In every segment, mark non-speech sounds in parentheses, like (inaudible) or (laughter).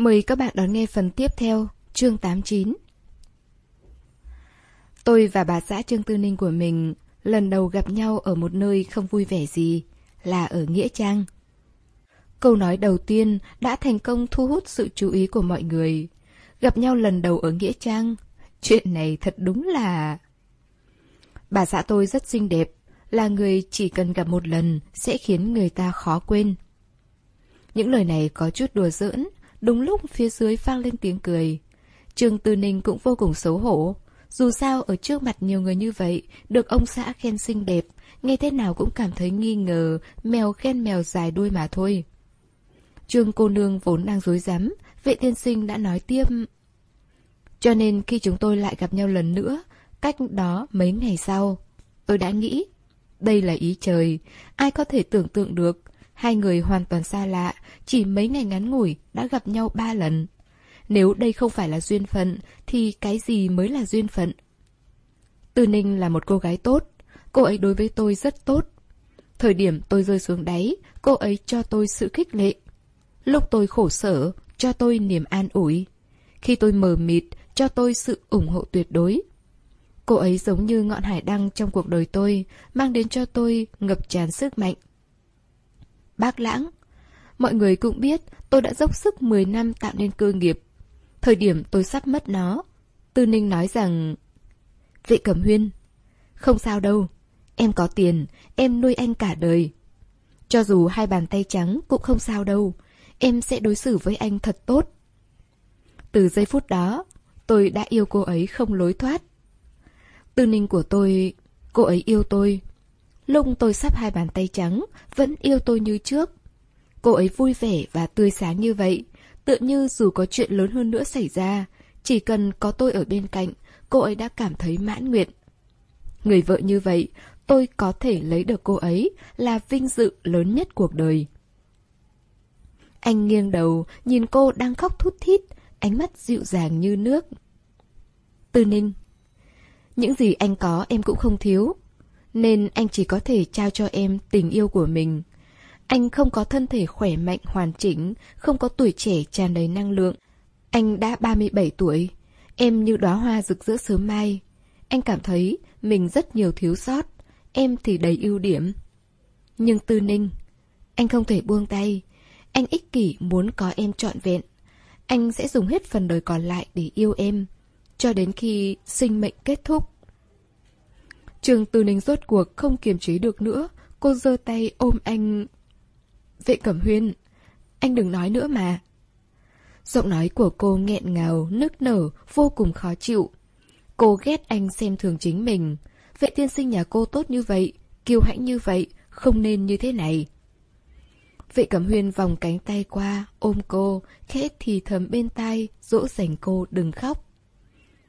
Mời các bạn đón nghe phần tiếp theo, chương 89. Tôi và bà xã Trương Tư Ninh của mình lần đầu gặp nhau ở một nơi không vui vẻ gì, là ở Nghĩa Trang. Câu nói đầu tiên đã thành công thu hút sự chú ý của mọi người. Gặp nhau lần đầu ở Nghĩa Trang, chuyện này thật đúng là... Bà xã tôi rất xinh đẹp, là người chỉ cần gặp một lần sẽ khiến người ta khó quên. Những lời này có chút đùa giỡn, đúng lúc phía dưới vang lên tiếng cười. Trương Tư Ninh cũng vô cùng xấu hổ. Dù sao ở trước mặt nhiều người như vậy, được ông xã khen xinh đẹp, nghe thế nào cũng cảm thấy nghi ngờ, mèo khen mèo dài đuôi mà thôi. Trương cô nương vốn đang dối rắm vệ tiên sinh đã nói tiếp. Cho nên khi chúng tôi lại gặp nhau lần nữa, cách đó mấy ngày sau, tôi đã nghĩ, đây là ý trời, ai có thể tưởng tượng được, hai người hoàn toàn xa lạ, chỉ mấy ngày ngắn ngủi đã gặp nhau ba lần. Nếu đây không phải là duyên phận, thì cái gì mới là duyên phận? Tư Ninh là một cô gái tốt, cô ấy đối với tôi rất tốt. Thời điểm tôi rơi xuống đáy, cô ấy cho tôi sự khích lệ. Lúc tôi khổ sở, cho tôi niềm an ủi. Khi tôi mờ mịt, cho tôi sự ủng hộ tuyệt đối. Cô ấy giống như ngọn hải đăng trong cuộc đời tôi, mang đến cho tôi ngập tràn sức mạnh. Bác Lãng Mọi người cũng biết tôi đã dốc sức 10 năm tạo nên cơ nghiệp. Thời điểm tôi sắp mất nó, Tư Ninh nói rằng... Vệ Cẩm Huyên, không sao đâu, em có tiền, em nuôi anh cả đời. Cho dù hai bàn tay trắng cũng không sao đâu, em sẽ đối xử với anh thật tốt. Từ giây phút đó, tôi đã yêu cô ấy không lối thoát. Tư ninh của tôi, cô ấy yêu tôi lung tôi sắp hai bàn tay trắng, vẫn yêu tôi như trước. Cô ấy vui vẻ và tươi sáng như vậy, tựa như dù có chuyện lớn hơn nữa xảy ra, chỉ cần có tôi ở bên cạnh, cô ấy đã cảm thấy mãn nguyện. Người vợ như vậy, tôi có thể lấy được cô ấy là vinh dự lớn nhất cuộc đời. Anh nghiêng đầu, nhìn cô đang khóc thút thít, ánh mắt dịu dàng như nước. Tư Ninh Những gì anh có em cũng không thiếu, nên anh chỉ có thể trao cho em tình yêu của mình. Anh không có thân thể khỏe mạnh hoàn chỉnh, không có tuổi trẻ tràn đầy năng lượng. Anh đã 37 tuổi, em như đóa hoa rực rỡ sớm mai. Anh cảm thấy mình rất nhiều thiếu sót, em thì đầy ưu điểm. Nhưng Tư Ninh, anh không thể buông tay. Anh ích kỷ muốn có em trọn vẹn. Anh sẽ dùng hết phần đời còn lại để yêu em, cho đến khi sinh mệnh kết thúc. Trường Tư Ninh rốt cuộc không kiềm chế được nữa, cô giơ tay ôm anh. Vệ Cẩm Huyên, anh đừng nói nữa mà. Giọng nói của cô nghẹn ngào, nức nở, vô cùng khó chịu. Cô ghét anh xem thường chính mình. Vệ tiên sinh nhà cô tốt như vậy, kiêu hãnh như vậy, không nên như thế này. Vệ Cẩm Huyên vòng cánh tay qua, ôm cô, khẽ thì thầm bên tai, dỗ dành cô đừng khóc.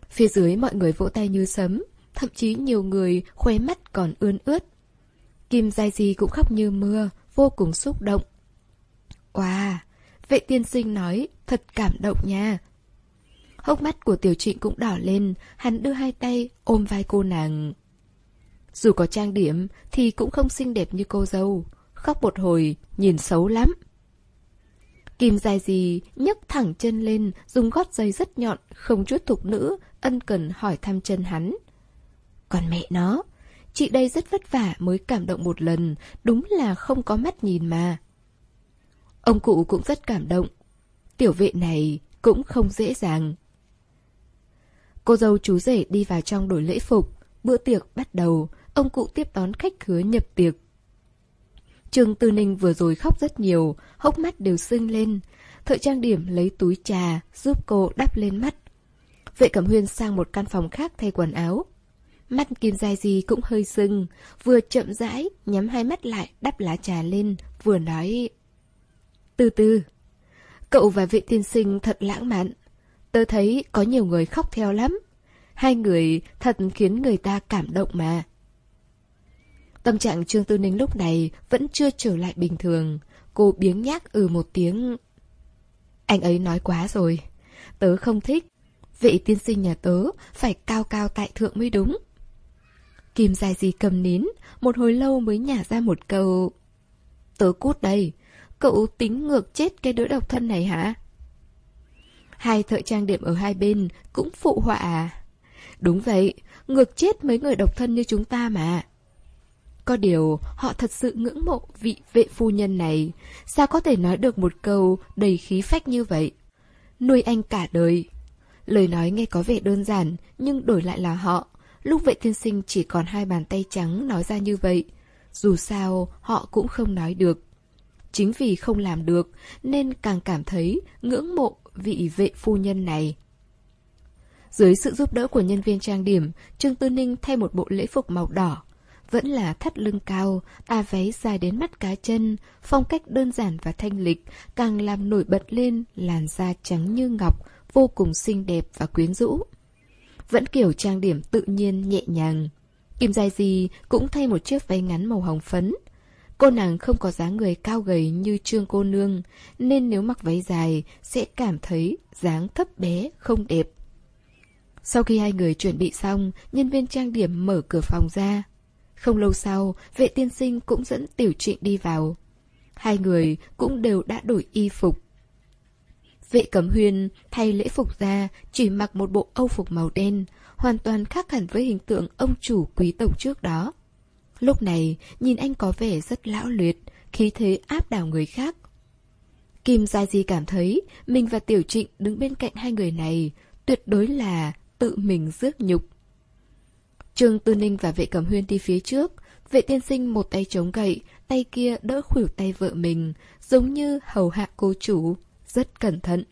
Phía dưới mọi người vỗ tay như sấm, thậm chí nhiều người khóe mắt còn ươn ướt. Kim Giai Di cũng khóc như mưa, vô cùng xúc động. Wow, vệ tiên sinh nói, thật cảm động nha. Hốc mắt của tiểu trịnh cũng đỏ lên, hắn đưa hai tay ôm vai cô nàng. Dù có trang điểm thì cũng không xinh đẹp như cô dâu khóc một hồi, nhìn xấu lắm. Kim dài gì nhấc thẳng chân lên, dùng gót giày rất nhọn, không chút thục nữ, ân cần hỏi thăm chân hắn. Còn mẹ nó, chị đây rất vất vả mới cảm động một lần, đúng là không có mắt nhìn mà. Ông cụ cũng rất cảm động. Tiểu vệ này cũng không dễ dàng. Cô dâu chú rể đi vào trong đổi lễ phục. Bữa tiệc bắt đầu, ông cụ tiếp đón khách khứa nhập tiệc. Trương Tư Ninh vừa rồi khóc rất nhiều, hốc mắt đều sưng lên. Thợ trang điểm lấy túi trà, giúp cô đắp lên mắt. Vệ Cẩm Huyên sang một căn phòng khác thay quần áo. Mắt Kim Giai Di cũng hơi sưng, vừa chậm rãi, nhắm hai mắt lại, đắp lá trà lên, vừa nói... Từ từ, cậu và vệ tiên sinh thật lãng mạn. Tớ thấy có nhiều người khóc theo lắm. Hai người thật khiến người ta cảm động mà. Tâm trạng Trương Tư Ninh lúc này vẫn chưa trở lại bình thường. Cô biếng nhác ừ một tiếng. Anh ấy nói quá rồi. Tớ không thích. Vị tiên sinh nhà tớ phải cao cao tại thượng mới đúng. Kim dài gì cầm nín, một hồi lâu mới nhả ra một câu. Tớ cút đây, cậu tính ngược chết cái đứa độc thân này hả? Hai thợ trang điểm ở hai bên cũng phụ họa à? Đúng vậy, ngược chết mấy người độc thân như chúng ta mà. Có điều, họ thật sự ngưỡng mộ vị vệ phu nhân này. Sao có thể nói được một câu đầy khí phách như vậy? Nuôi anh cả đời. Lời nói nghe có vẻ đơn giản, nhưng đổi lại là họ. Lúc vệ tiên sinh chỉ còn hai bàn tay trắng nói ra như vậy. Dù sao, họ cũng không nói được. Chính vì không làm được, nên càng cảm thấy ngưỡng mộ vị vệ phu nhân này. Dưới sự giúp đỡ của nhân viên trang điểm, Trương Tư Ninh thay một bộ lễ phục màu đỏ. Vẫn là thắt lưng cao, à váy dài đến mắt cá chân, phong cách đơn giản và thanh lịch, càng làm nổi bật lên làn da trắng như ngọc, vô cùng xinh đẹp và quyến rũ. Vẫn kiểu trang điểm tự nhiên nhẹ nhàng. Kim Giai Di cũng thay một chiếc váy ngắn màu hồng phấn. Cô nàng không có dáng người cao gầy như Trương cô nương, nên nếu mặc váy dài sẽ cảm thấy dáng thấp bé, không đẹp. Sau khi hai người chuẩn bị xong, nhân viên trang điểm mở cửa phòng ra. Không lâu sau, vệ tiên sinh cũng dẫn tiểu trịnh đi vào. Hai người cũng đều đã đổi y phục. Vệ cẩm huyền thay lễ phục ra, chỉ mặc một bộ âu phục màu đen, hoàn toàn khác hẳn với hình tượng ông chủ quý tộc trước đó. Lúc này, nhìn anh có vẻ rất lão luyện, khí thế áp đảo người khác. Kim Gia Di cảm thấy mình và Tiểu Trịnh đứng bên cạnh hai người này tuyệt đối là tự mình rước nhục. Trương Tư Ninh và vệ cẩm huyên đi phía trước, vệ tiên sinh một tay chống gậy, tay kia đỡ khuỷu tay vợ mình, giống như hầu hạ cô chủ, rất cẩn thận.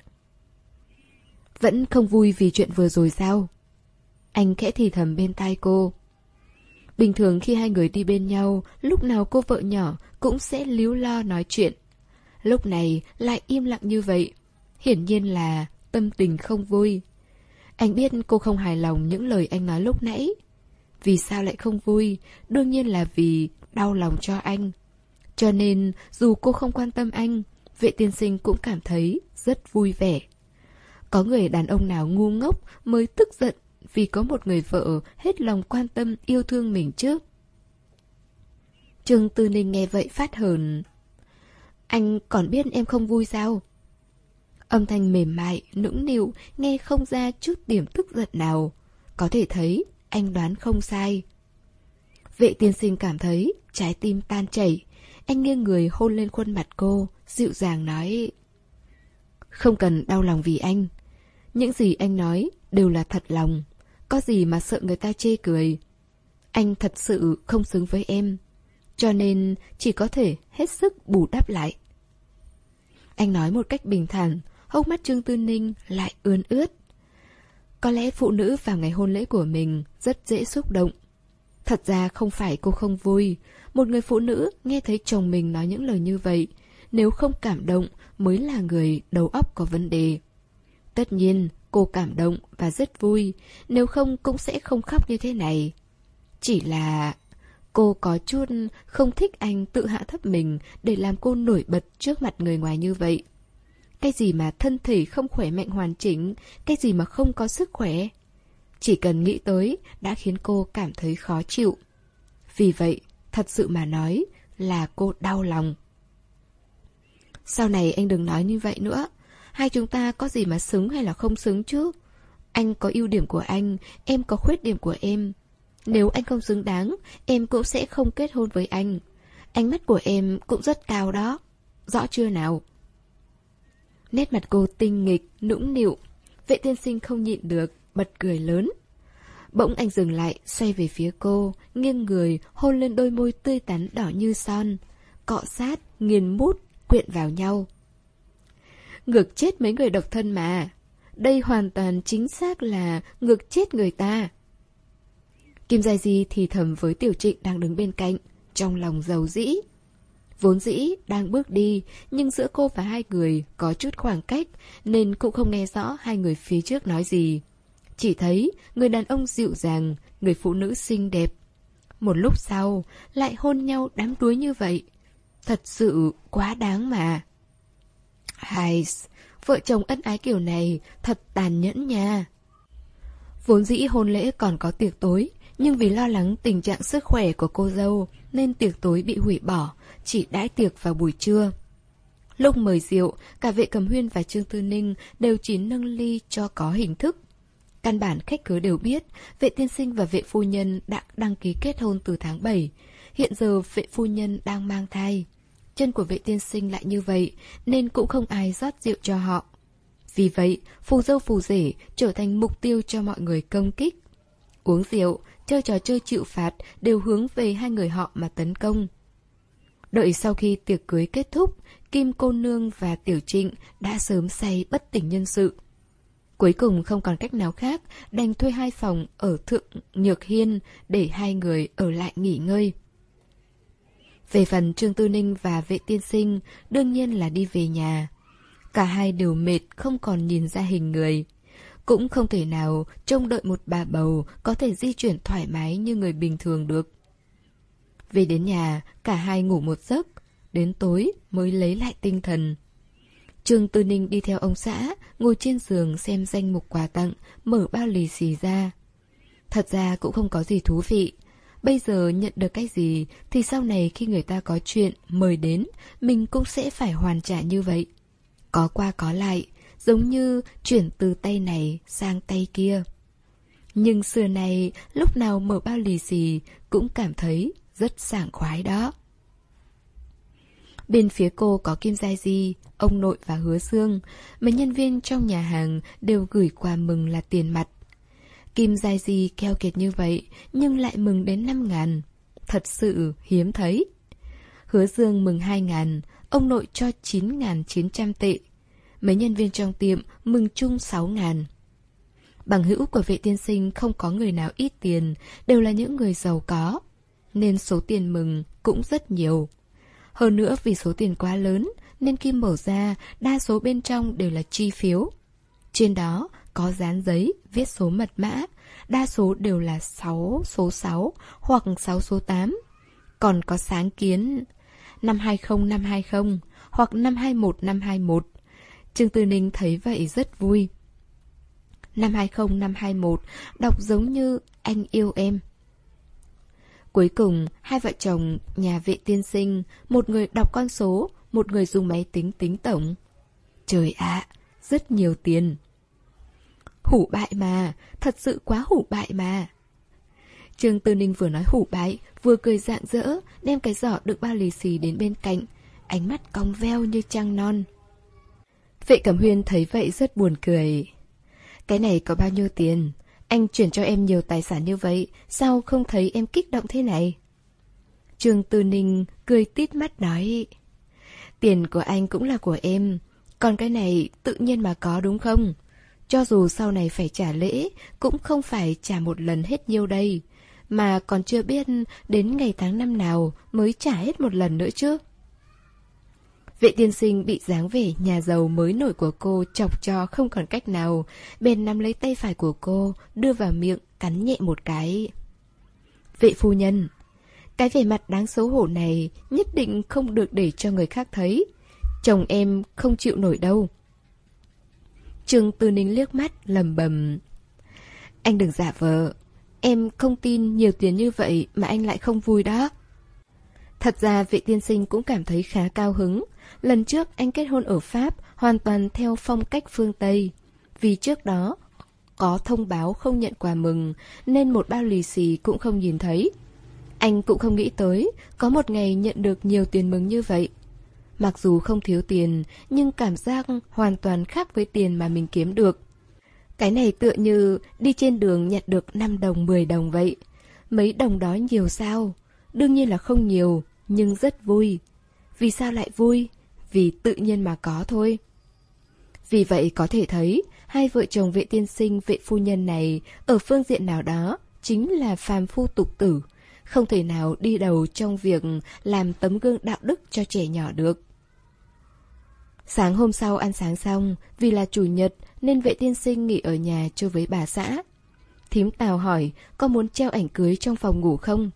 Vẫn không vui vì chuyện vừa rồi sao? Anh khẽ thì thầm bên tai cô. Bình thường khi hai người đi bên nhau, lúc nào cô vợ nhỏ cũng sẽ líu lo nói chuyện. Lúc này lại im lặng như vậy. Hiển nhiên là tâm tình không vui. Anh biết cô không hài lòng những lời anh nói lúc nãy. Vì sao lại không vui? Đương nhiên là vì đau lòng cho anh. Cho nên, dù cô không quan tâm anh, vệ tiên sinh cũng cảm thấy rất vui vẻ. Có người đàn ông nào ngu ngốc mới tức giận vì có một người vợ hết lòng quan tâm yêu thương mình chứ. Trương Tư Ninh nghe vậy phát hờn. Anh còn biết em không vui sao? Âm thanh mềm mại, nũng nịu, nghe không ra chút điểm tức giận nào. Có thể thấy, anh đoán không sai. Vệ tiên sinh cảm thấy trái tim tan chảy. Anh nghiêng người hôn lên khuôn mặt cô, dịu dàng nói. Không cần đau lòng vì anh. Những gì anh nói đều là thật lòng. Có gì mà sợ người ta chê cười. Anh thật sự không xứng với em. Cho nên chỉ có thể hết sức bù đắp lại. Anh nói một cách bình thản, hốc mắt Trương Tư Ninh lại ươn ướt. Có lẽ phụ nữ vào ngày hôn lễ của mình rất dễ xúc động. Thật ra không phải cô không vui. Một người phụ nữ nghe thấy chồng mình nói những lời như vậy, nếu không cảm động mới là người đầu óc có vấn đề. Tất nhiên, cô cảm động và rất vui, nếu không cũng sẽ không khóc như thế này. Chỉ là... Cô có chút không thích anh tự hạ thấp mình để làm cô nổi bật trước mặt người ngoài như vậy. Cái gì mà thân thể không khỏe mạnh hoàn chỉnh, cái gì mà không có sức khỏe. Chỉ cần nghĩ tới đã khiến cô cảm thấy khó chịu. Vì vậy, thật sự mà nói là cô đau lòng. Sau này anh đừng nói như vậy nữa. Hai chúng ta có gì mà xứng hay là không xứng chứ? Anh có ưu điểm của anh, em có khuyết điểm của em. Nếu anh không xứng đáng, em cũng sẽ không kết hôn với anh. Ánh mắt của em cũng rất cao đó. Rõ chưa nào? Nét mặt cô tinh nghịch, nũng nịu. Vệ tiên sinh không nhịn được, bật cười lớn. Bỗng anh dừng lại, xoay về phía cô, nghiêng người, hôn lên đôi môi tươi tắn đỏ như son. Cọ sát, nghiền mút, quyện vào nhau. Ngược chết mấy người độc thân mà. Đây hoàn toàn chính xác là ngược chết người ta. Kim Giai Di thì thầm với Tiểu Trịnh đang đứng bên cạnh, trong lòng giàu dĩ. Vốn dĩ đang bước đi, nhưng giữa cô và hai người có chút khoảng cách, nên cũng không nghe rõ hai người phía trước nói gì. Chỉ thấy người đàn ông dịu dàng, người phụ nữ xinh đẹp. Một lúc sau, lại hôn nhau đám đuối như vậy. Thật sự quá đáng mà. Hai, vợ chồng ân ái kiểu này thật tàn nhẫn nha. Vốn dĩ hôn lễ còn có tiệc tối, nhưng vì lo lắng tình trạng sức khỏe của cô dâu nên tiệc tối bị hủy bỏ, chỉ đãi tiệc vào buổi trưa. Lúc mời rượu, cả vệ cầm huyên và Trương Tư Ninh đều chỉ nâng ly cho có hình thức. Căn bản khách cứ đều biết, vệ tiên sinh và vệ phu nhân đã đăng ký kết hôn từ tháng 7. Hiện giờ vệ phu nhân đang mang thai. Chân của vệ tiên sinh lại như vậy, nên cũng không ai rót rượu cho họ. Vì vậy, phù dâu phù rể trở thành mục tiêu cho mọi người công kích. Uống rượu, chơi trò chơi chịu phạt đều hướng về hai người họ mà tấn công. Đợi sau khi tiệc cưới kết thúc, Kim Cô Nương và Tiểu Trịnh đã sớm say bất tỉnh nhân sự. Cuối cùng không còn cách nào khác, đành thuê hai phòng ở Thượng Nhược Hiên để hai người ở lại nghỉ ngơi. Về phần Trương Tư Ninh và vệ tiên sinh, đương nhiên là đi về nhà. Cả hai đều mệt không còn nhìn ra hình người. Cũng không thể nào trông đợi một bà bầu có thể di chuyển thoải mái như người bình thường được. Về đến nhà, cả hai ngủ một giấc, đến tối mới lấy lại tinh thần. Trương Tư Ninh đi theo ông xã, ngồi trên giường xem danh mục quà tặng, mở bao lì xì ra. Thật ra cũng không có gì thú vị. Bây giờ nhận được cái gì thì sau này khi người ta có chuyện mời đến, mình cũng sẽ phải hoàn trả như vậy. Có qua có lại, giống như chuyển từ tay này sang tay kia. Nhưng xưa này, lúc nào mở bao lì xì cũng cảm thấy rất sảng khoái đó. Bên phía cô có Kim Giai Di, ông nội và Hứa Dương. Mấy nhân viên trong nhà hàng đều gửi quà mừng là tiền mặt. Kim dài gì keo kiệt như vậy, nhưng lại mừng đến 5 ngàn. Thật sự hiếm thấy. Hứa Dương mừng 2 ngàn, ông nội cho 9.900 tệ. Mấy nhân viên trong tiệm mừng chung 6 ngàn. Bằng hữu của vệ tiên sinh không có người nào ít tiền, đều là những người giàu có. Nên số tiền mừng cũng rất nhiều. Hơn nữa vì số tiền quá lớn nên khi mở ra đa số bên trong đều là chi phiếu. Trên đó có dán giấy viết số mật mã, đa số đều là 6 số 6 hoặc 6 số 8. Còn có sáng kiến năm 20 năm 20 hoặc năm 21 năm 21. Trương Tư Ninh thấy vậy rất vui. Năm 20 năm 21 đọc giống như anh yêu em. Cuối cùng, hai vợ chồng nhà vệ tiên sinh, một người đọc con số, một người dùng máy tính tính tổng. Trời ạ, à, rất nhiều tiền. Hủ bại mà, thật sự quá hủ bại mà. Trương Tư Ninh vừa nói hủ bại, vừa cười rạng rỡ, đem cái giỏ đựng bao lì xì đến bên cạnh, ánh mắt cong veo như trăng non. Vệ Cẩm Huyên thấy vậy rất buồn cười. Cái này có bao nhiêu tiền? Anh chuyển cho em nhiều tài sản như vậy, sao không thấy em kích động thế này? Trương Tư Ninh cười tít mắt nói. Tiền của anh cũng là của em, còn cái này tự nhiên mà có đúng không? Cho dù sau này phải trả lễ, cũng không phải trả một lần hết nhiêu đây, mà còn chưa biết đến ngày tháng năm nào mới trả hết một lần nữa chứ. Vệ tiên sinh bị dáng vẻ nhà giàu mới nổi của cô chọc cho không còn cách nào, bèn nắm lấy tay phải của cô, đưa vào miệng, cắn nhẹ một cái. Vệ phu nhân, cái vẻ mặt đáng xấu hổ này nhất định không được để cho người khác thấy. Chồng em không chịu nổi đâu. Trương Tư Ninh liếc mắt, lầm bầm. Anh đừng giả vờ. Em không tin nhiều tiền như vậy mà anh lại không vui đó. Thật ra vị tiên sinh cũng cảm thấy khá cao hứng. Lần trước anh kết hôn ở Pháp hoàn toàn theo phong cách phương Tây. Vì trước đó có thông báo không nhận quà mừng nên một bao lì xì cũng không nhìn thấy. Anh cũng không nghĩ tới có một ngày nhận được nhiều tiền mừng như vậy. Mặc dù không thiếu tiền, nhưng cảm giác hoàn toàn khác với tiền mà mình kiếm được. Cái này tựa như đi trên đường nhận được 5 đồng 10 đồng vậy. Mấy đồng đó nhiều sao? Đương nhiên là không nhiều, nhưng rất vui. Vì sao lại vui? Vì tự nhiên mà có thôi. Vì vậy có thể thấy, hai vợ chồng vệ tiên sinh vệ phu nhân này ở phương diện nào đó chính là phàm phu tục tử, không thể nào đi đầu trong việc làm tấm gương đạo đức cho trẻ nhỏ được. Sáng hôm sau ăn sáng xong, vì là chủ nhật nên vệ tiên sinh nghỉ ở nhà chơi với bà xã. Thím Tào hỏi có muốn treo ảnh cưới trong phòng ngủ không?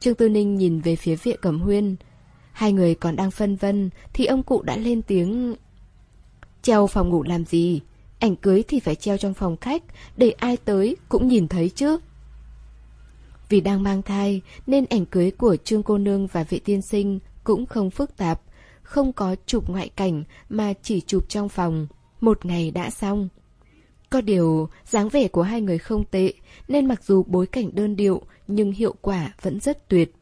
Trương Tư Ninh nhìn về phía vệ cẩm huyên. Hai người còn đang phân vân thì ông cụ đã lên tiếng. Treo phòng ngủ làm gì? Ảnh cưới thì phải treo trong phòng khách để ai tới cũng nhìn thấy chứ. Vì đang mang thai nên ảnh cưới của Trương Cô Nương và vệ tiên sinh cũng không phức tạp, không có chụp ngoại cảnh mà chỉ chụp trong phòng. Một ngày đã xong. Có điều, dáng vẻ của hai người không tệ, nên mặc dù bối cảnh đơn điệu, nhưng hiệu quả vẫn rất tuyệt.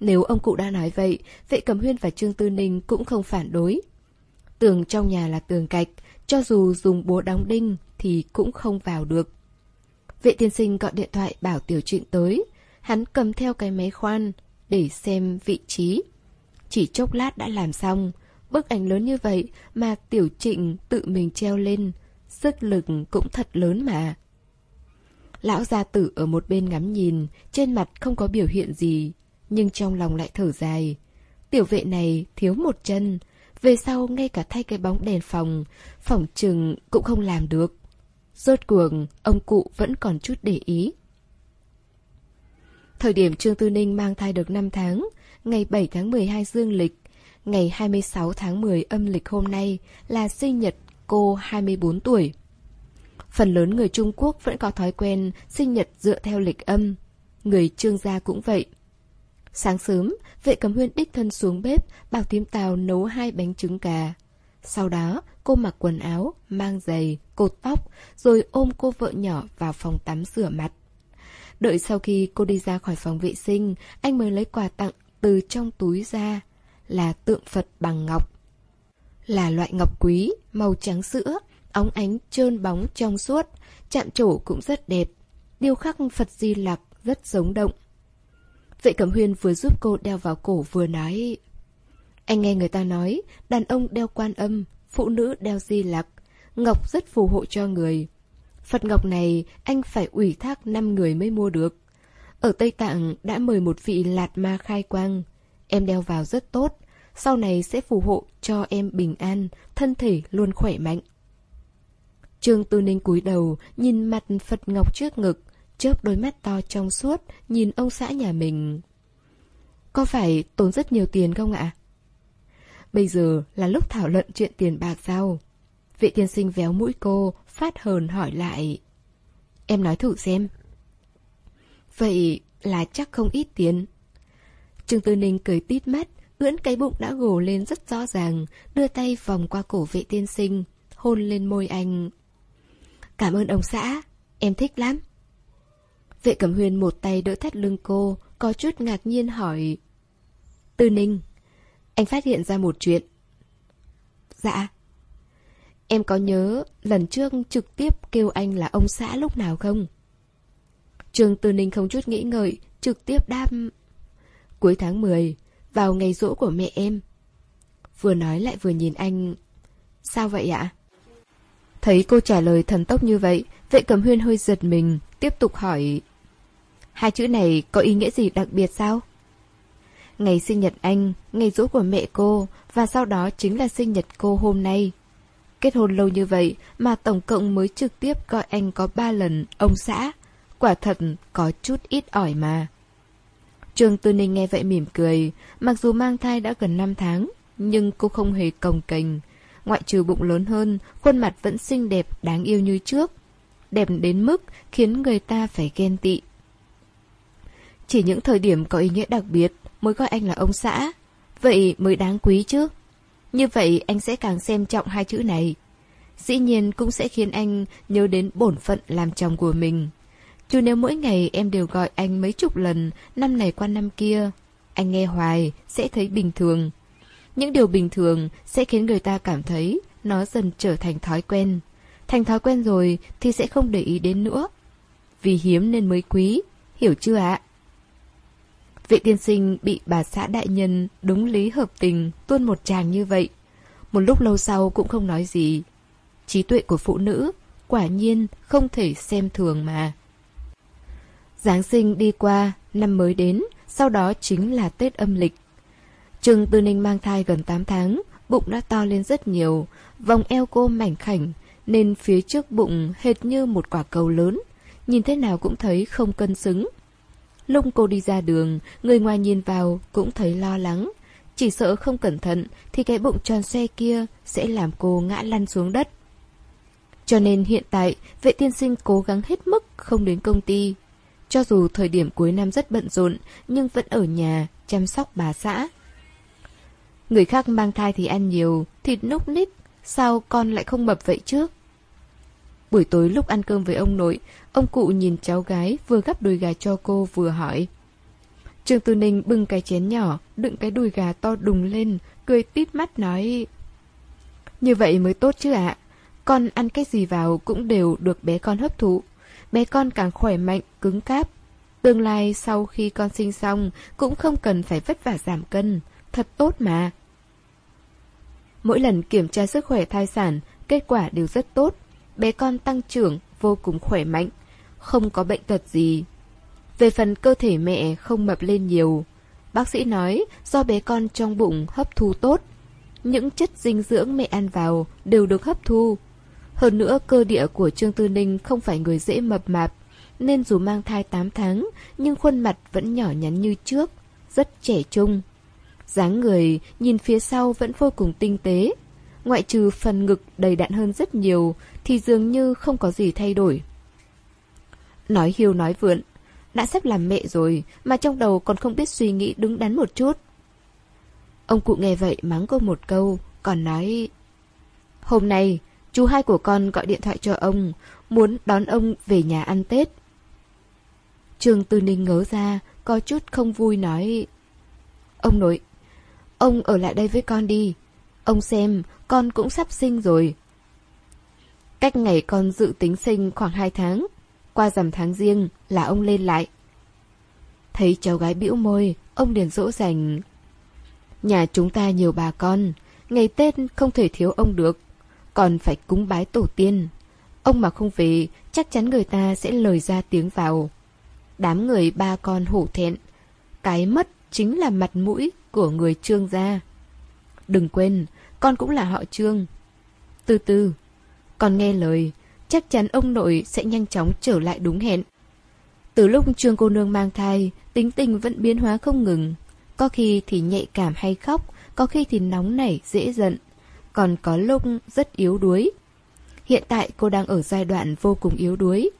Nếu ông cụ đã nói vậy, vệ cầm huyên và Trương Tư Ninh cũng không phản đối. Tường trong nhà là tường gạch, cho dù dùng búa đóng đinh thì cũng không vào được. Vệ tiên sinh gọi điện thoại bảo Tiểu Trịnh tới. Hắn cầm theo cái máy khoan để xem vị trí. Chỉ chốc lát đã làm xong. Bức ảnh lớn như vậy mà Tiểu Trịnh tự mình treo lên. Sức lực cũng thật lớn mà. Lão gia tử ở một bên ngắm nhìn, trên mặt không có biểu hiện gì, nhưng trong lòng lại thở dài. Tiểu vệ này thiếu một chân, về sau ngay cả thay cái bóng đèn phòng, phòng trừng cũng không làm được. Rốt cuộc, ông cụ vẫn còn chút để ý. Thời điểm Trương Tư Ninh mang thai được 5 tháng, ngày 7 tháng 12 dương lịch, ngày 26 tháng 10 âm lịch hôm nay là sinh nhật cô 24 tuổi. Phần lớn người Trung Quốc vẫn có thói quen sinh nhật dựa theo lịch âm. Người Trương gia cũng vậy. Sáng sớm, vệ cầm huyên đích thân xuống bếp, bảo tím tàu nấu hai bánh trứng gà. Sau đó, cô mặc quần áo, mang giày, cột tóc, rồi ôm cô vợ nhỏ vào phòng tắm rửa mặt. Đợi sau khi cô đi ra khỏi phòng vệ sinh, anh mới lấy quà tặng từ trong túi ra, là tượng Phật bằng ngọc. Là loại ngọc quý, màu trắng sữa, óng ánh trơn bóng trong suốt, chạm trổ cũng rất đẹp. Điêu khắc Phật Di Lặc rất sống động. Vệ Cẩm Huyên vừa giúp cô đeo vào cổ vừa nói Anh nghe người ta nói Đàn ông đeo quan âm Phụ nữ đeo di lặc Ngọc rất phù hộ cho người Phật Ngọc này anh phải ủy thác 5 người mới mua được ở Tây Tạng đã mời một vị lạt ma khai quang Em đeo vào rất tốt Sau này sẽ phù hộ cho em bình an Thân thể luôn khỏe mạnh Trương Tư Ninh cúi đầu Nhìn mặt Phật Ngọc trước ngực chớp đôi mắt to trong suốt, nhìn ông xã nhà mình. Có phải tốn rất nhiều tiền không ạ? Bây giờ là lúc thảo luận chuyện tiền bạc sao? Vị tiên sinh véo mũi cô, phát hờn hỏi lại. Em nói thử xem. Vậy là chắc không ít tiền. Trương Tư Ninh cười tít mắt, ưỡn cái bụng đã gồ lên rất rõ ràng, đưa tay vòng qua cổ vệ tiên sinh, hôn lên môi anh. Cảm ơn ông xã, em thích lắm. Vệ cẩm huyền một tay đỡ thắt lưng cô, có chút ngạc nhiên hỏi. Tư Ninh, anh phát hiện ra một chuyện. Dạ. Em có nhớ lần trước trực tiếp kêu anh là ông xã lúc nào không? Trường Tư Ninh không chút nghĩ ngợi, trực tiếp đáp. Cuối tháng 10, vào ngày rỗ của mẹ em. Vừa nói lại vừa nhìn anh. Sao vậy ạ? Thấy cô trả lời thần tốc như vậy, vệ cầm huyên hơi giật mình, tiếp tục hỏi. Hai chữ này có ý nghĩa gì đặc biệt sao? Ngày sinh nhật anh, ngày rỗ của mẹ cô, và sau đó chính là sinh nhật cô hôm nay. Kết hôn lâu như vậy mà tổng cộng mới trực tiếp gọi anh có ba lần ông xã. Quả thật có chút ít ỏi mà. Trường Tư Ninh nghe vậy mỉm cười, mặc dù mang thai đã gần 5 tháng, nhưng cô không hề cồng kềnh. Ngoại trừ bụng lớn hơn, khuôn mặt vẫn xinh đẹp, đáng yêu như trước. Đẹp đến mức khiến người ta phải ghen tị. Chỉ những thời điểm có ý nghĩa đặc biệt mới gọi anh là ông xã. Vậy mới đáng quý chứ. Như vậy anh sẽ càng xem trọng hai chữ này. Dĩ nhiên cũng sẽ khiến anh nhớ đến bổn phận làm chồng của mình. Chứ nếu mỗi ngày em đều gọi anh mấy chục lần, năm này qua năm kia, anh nghe hoài, sẽ thấy bình thường. Những điều bình thường sẽ khiến người ta cảm thấy nó dần trở thành thói quen. Thành thói quen rồi thì sẽ không để ý đến nữa. Vì hiếm nên mới quý, hiểu chưa ạ? Vị tiên sinh bị bà xã đại nhân đúng lý hợp tình tuôn một tràng như vậy. Một lúc lâu sau cũng không nói gì. Trí tuệ của phụ nữ quả nhiên không thể xem thường mà. Giáng sinh đi qua, năm mới đến, sau đó chính là Tết âm lịch. Trừng Tư Ninh mang thai gần 8 tháng, bụng đã to lên rất nhiều, vòng eo cô mảnh khảnh, nên phía trước bụng hệt như một quả cầu lớn, nhìn thế nào cũng thấy không cân xứng. Lúc cô đi ra đường, người ngoài nhìn vào cũng thấy lo lắng. Chỉ sợ không cẩn thận thì cái bụng tròn xe kia sẽ làm cô ngã lăn xuống đất. Cho nên hiện tại, vệ tiên sinh cố gắng hết mức không đến công ty. Cho dù thời điểm cuối năm rất bận rộn, nhưng vẫn ở nhà chăm sóc bà xã. Người khác mang thai thì ăn nhiều, thịt núc ních, sao con lại không mập vậy chứ? Buổi tối lúc ăn cơm với ông nội, ông cụ nhìn cháu gái vừa gắp đùi gà cho cô vừa hỏi. Trương Tư Ninh bưng cái chén nhỏ, đựng cái đùi gà to đùng lên, cười tít mắt nói... Như vậy mới tốt chứ ạ. Con ăn cái gì vào cũng đều được bé con hấp thụ. Bé con càng khỏe mạnh, cứng cáp. Tương lai sau khi con sinh xong cũng không cần phải vất vả giảm cân. Thật tốt mà. Mỗi lần kiểm tra sức khỏe thai sản, kết quả đều rất tốt. Bé con tăng trưởng, vô cùng khỏe mạnh. Không có bệnh tật gì. Về phần cơ thể mẹ không mập lên nhiều. Bác sĩ nói do bé con trong bụng hấp thu tốt. Những chất dinh dưỡng mẹ ăn vào đều được hấp thu. Hơn nữa cơ địa của Trương Tư Ninh không phải người dễ mập mạp, nên dù mang thai 8 tháng, nhưng khuôn mặt vẫn nhỏ nhắn như trước, rất trẻ trung dáng người nhìn phía sau vẫn vô cùng tinh tế. Ngoại trừ phần ngực đầy đặn hơn rất nhiều thì dường như không có gì thay đổi. Nói hiu nói vượn, đã sắp làm mẹ rồi mà trong đầu còn không biết suy nghĩ đứng đắn một chút. Ông cụ nghe vậy mắng cô một câu, còn nói Hôm nay, chú hai của con gọi điện thoại cho ông, muốn đón ông về nhà ăn Tết. Trường Tư Ninh ngớ ra, có chút không vui nói Ông nội, Ông ở lại đây với con đi. Ông xem, con cũng sắp sinh rồi. Cách ngày con dự tính sinh khoảng 2 tháng. Qua rằm tháng riêng là ông lên lại. Thấy cháu gái bĩu môi, ông liền dỗ dành. Nhà chúng ta nhiều bà con, ngày Tết không thể thiếu ông được. Còn phải cúng bái tổ tiên. Ông mà không về, chắc chắn người ta sẽ lời ra tiếng vào. Đám người ba con hổ thẹn. Cái mất chính là mặt mũi của người trương gia. Đừng quên, con cũng là họ trương. Từ từ, con nghe lời, chắc chắn ông nội sẽ nhanh chóng trở lại đúng hẹn. Từ lúc trương cô nương mang thai, tính tình vẫn biến hóa không ngừng. Có khi thì nhạy cảm hay khóc, có khi thì nóng nảy, dễ giận. Còn có lúc rất yếu đuối. Hiện tại cô đang ở giai đoạn vô cùng yếu đuối.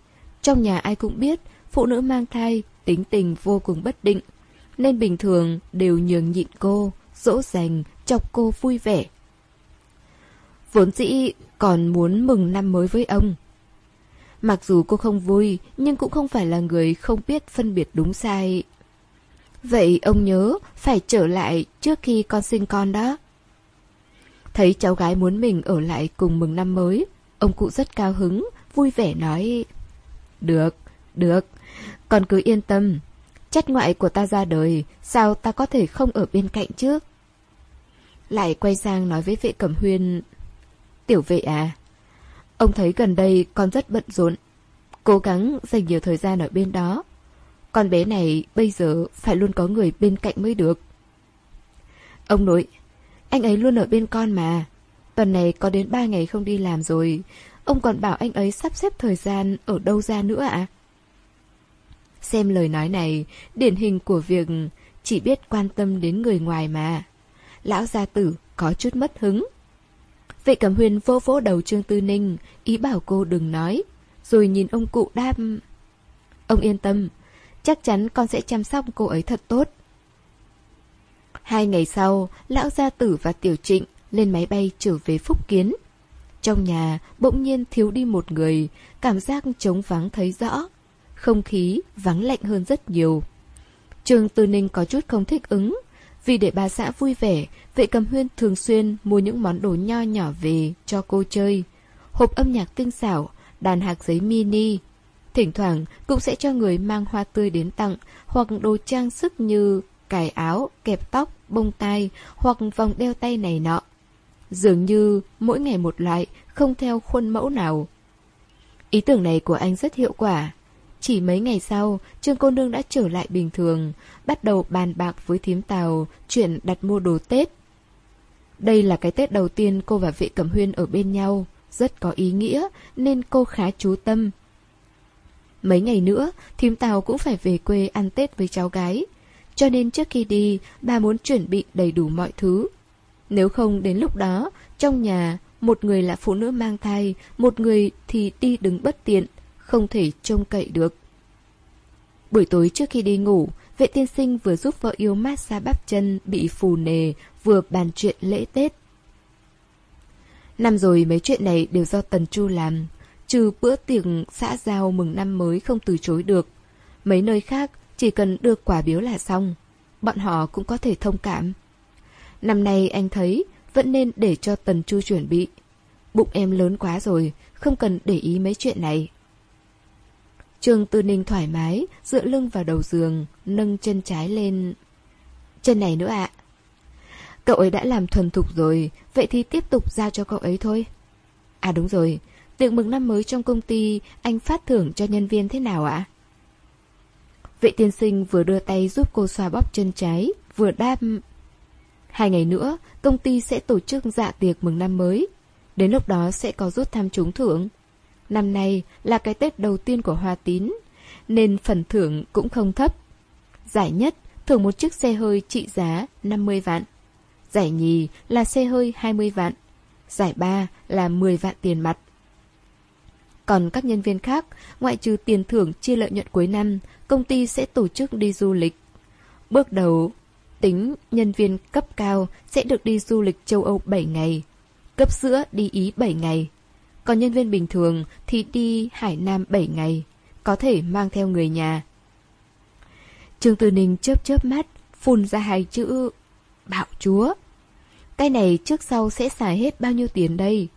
Trong nhà ai cũng biết, phụ nữ mang thai, tính tình vô cùng bất định nên bình thường đều nhường nhịn cô, dỗ dành, chọc cô vui vẻ. Vốn dĩ còn muốn mừng năm mới với ông. Mặc dù cô không vui, nhưng cũng không phải là người không biết phân biệt đúng sai. Vậy ông nhớ phải trở lại trước khi con sinh con đó. Thấy cháu gái muốn mình ở lại cùng mừng năm mới, ông cụ rất cao hứng, vui vẻ nói Được, được, con cứ yên tâm, Chất ngoại của ta ra đời, sao ta có thể không ở bên cạnh chứ? Lại quay sang nói với vệ cẩm huyên. Tiểu vệ à, ông thấy gần đây con rất bận rộn, cố gắng dành nhiều thời gian ở bên đó. Con bé này bây giờ phải luôn có người bên cạnh mới được. Ông nội, anh ấy luôn ở bên con mà. Tuần này có đến ba ngày không đi làm rồi. Ông còn bảo anh ấy sắp xếp thời gian ở đâu ra nữa ạ? À? Xem lời nói này, điển hình của việc chỉ biết quan tâm đến người ngoài mà. Lão gia tử có chút mất hứng. Vệ cẩm huyền vô vỗ đầu Trương Tư Ninh, ý bảo cô đừng nói, rồi nhìn ông cụ đam Ông yên tâm, chắc chắn con sẽ chăm sóc cô ấy thật tốt. Hai ngày sau, lão gia tử và tiểu trịnh lên máy bay trở về Phúc Kiến. Trong nhà, bỗng nhiên thiếu đi một người, cảm giác trống vắng thấy rõ không khí vắng lạnh hơn rất nhiều. Trường Tư Ninh có chút không thích ứng, vì để bà xã vui vẻ, vệ cầm huyên thường xuyên mua những món đồ nho nhỏ về cho cô chơi. Hộp âm nhạc tinh xảo, đàn hạc giấy mini. Thỉnh thoảng cũng sẽ cho người mang hoa tươi đến tặng hoặc đồ trang sức như cài áo, kẹp tóc, bông tai hoặc vòng đeo tay này nọ. Dường như mỗi ngày một loại, không theo khuôn mẫu nào. Ý tưởng này của anh rất hiệu quả, chỉ mấy ngày sau, Trương cô nương đã trở lại bình thường, bắt đầu bàn bạc với thím Tàu chuyện đặt mua đồ Tết. Đây là cái Tết đầu tiên cô và vệ cẩm huyên ở bên nhau, rất có ý nghĩa nên cô khá chú tâm. Mấy ngày nữa, thím Tàu cũng phải về quê ăn Tết với cháu gái. Cho nên trước khi đi, bà muốn chuẩn bị đầy đủ mọi thứ. Nếu không đến lúc đó, trong nhà, một người là phụ nữ mang thai, một người thì đi đứng bất tiện, không thể trông cậy được. Buổi tối trước khi đi ngủ, vệ tiên sinh vừa giúp vợ yêu massage bắp chân bị phù nề, vừa bàn chuyện lễ Tết. Năm rồi mấy chuyện này đều do Tần Chu làm, trừ bữa tiệc xã giao mừng năm mới không từ chối được. Mấy nơi khác chỉ cần đưa quả biếu là xong, bọn họ cũng có thể thông cảm. Năm nay anh thấy vẫn nên để cho Tần Chu chuẩn bị. Bụng em lớn quá rồi, không cần để ý mấy chuyện này. Trương Tư Ninh thoải mái, dựa lưng vào đầu giường, nâng chân trái lên. Chân này nữa ạ. Cậu ấy đã làm thuần thục rồi, vậy thì tiếp tục giao cho cậu ấy thôi. À đúng rồi, tiệc mừng năm mới trong công ty anh phát thưởng cho nhân viên thế nào ạ? Vệ tiên sinh vừa đưa tay giúp cô xoa bóp chân trái, vừa đáp... Hai ngày nữa, công ty sẽ tổ chức dạ tiệc mừng năm mới. Đến lúc đó sẽ có rút thăm trúng thưởng. Năm nay là cái Tết đầu tiên của Hoa Tín, nên phần thưởng cũng không thấp. Giải nhất thưởng một chiếc xe hơi trị giá 50 vạn. Giải nhì là xe hơi 20 vạn. Giải ba là 10 vạn tiền mặt. Còn các nhân viên khác, ngoại trừ tiền thưởng chia lợi nhuận cuối năm, công ty sẽ tổ chức đi du lịch. Bước đầu, tính nhân viên cấp cao sẽ được đi du lịch châu Âu 7 ngày, cấp giữa đi Ý 7 ngày. Còn nhân viên bình thường thì đi Hải Nam 7 ngày, có thể mang theo người nhà. Trương Tư Ninh chớp chớp mắt, phun ra hai chữ bạo chúa. Cái này trước sau sẽ xài hết bao nhiêu tiền đây?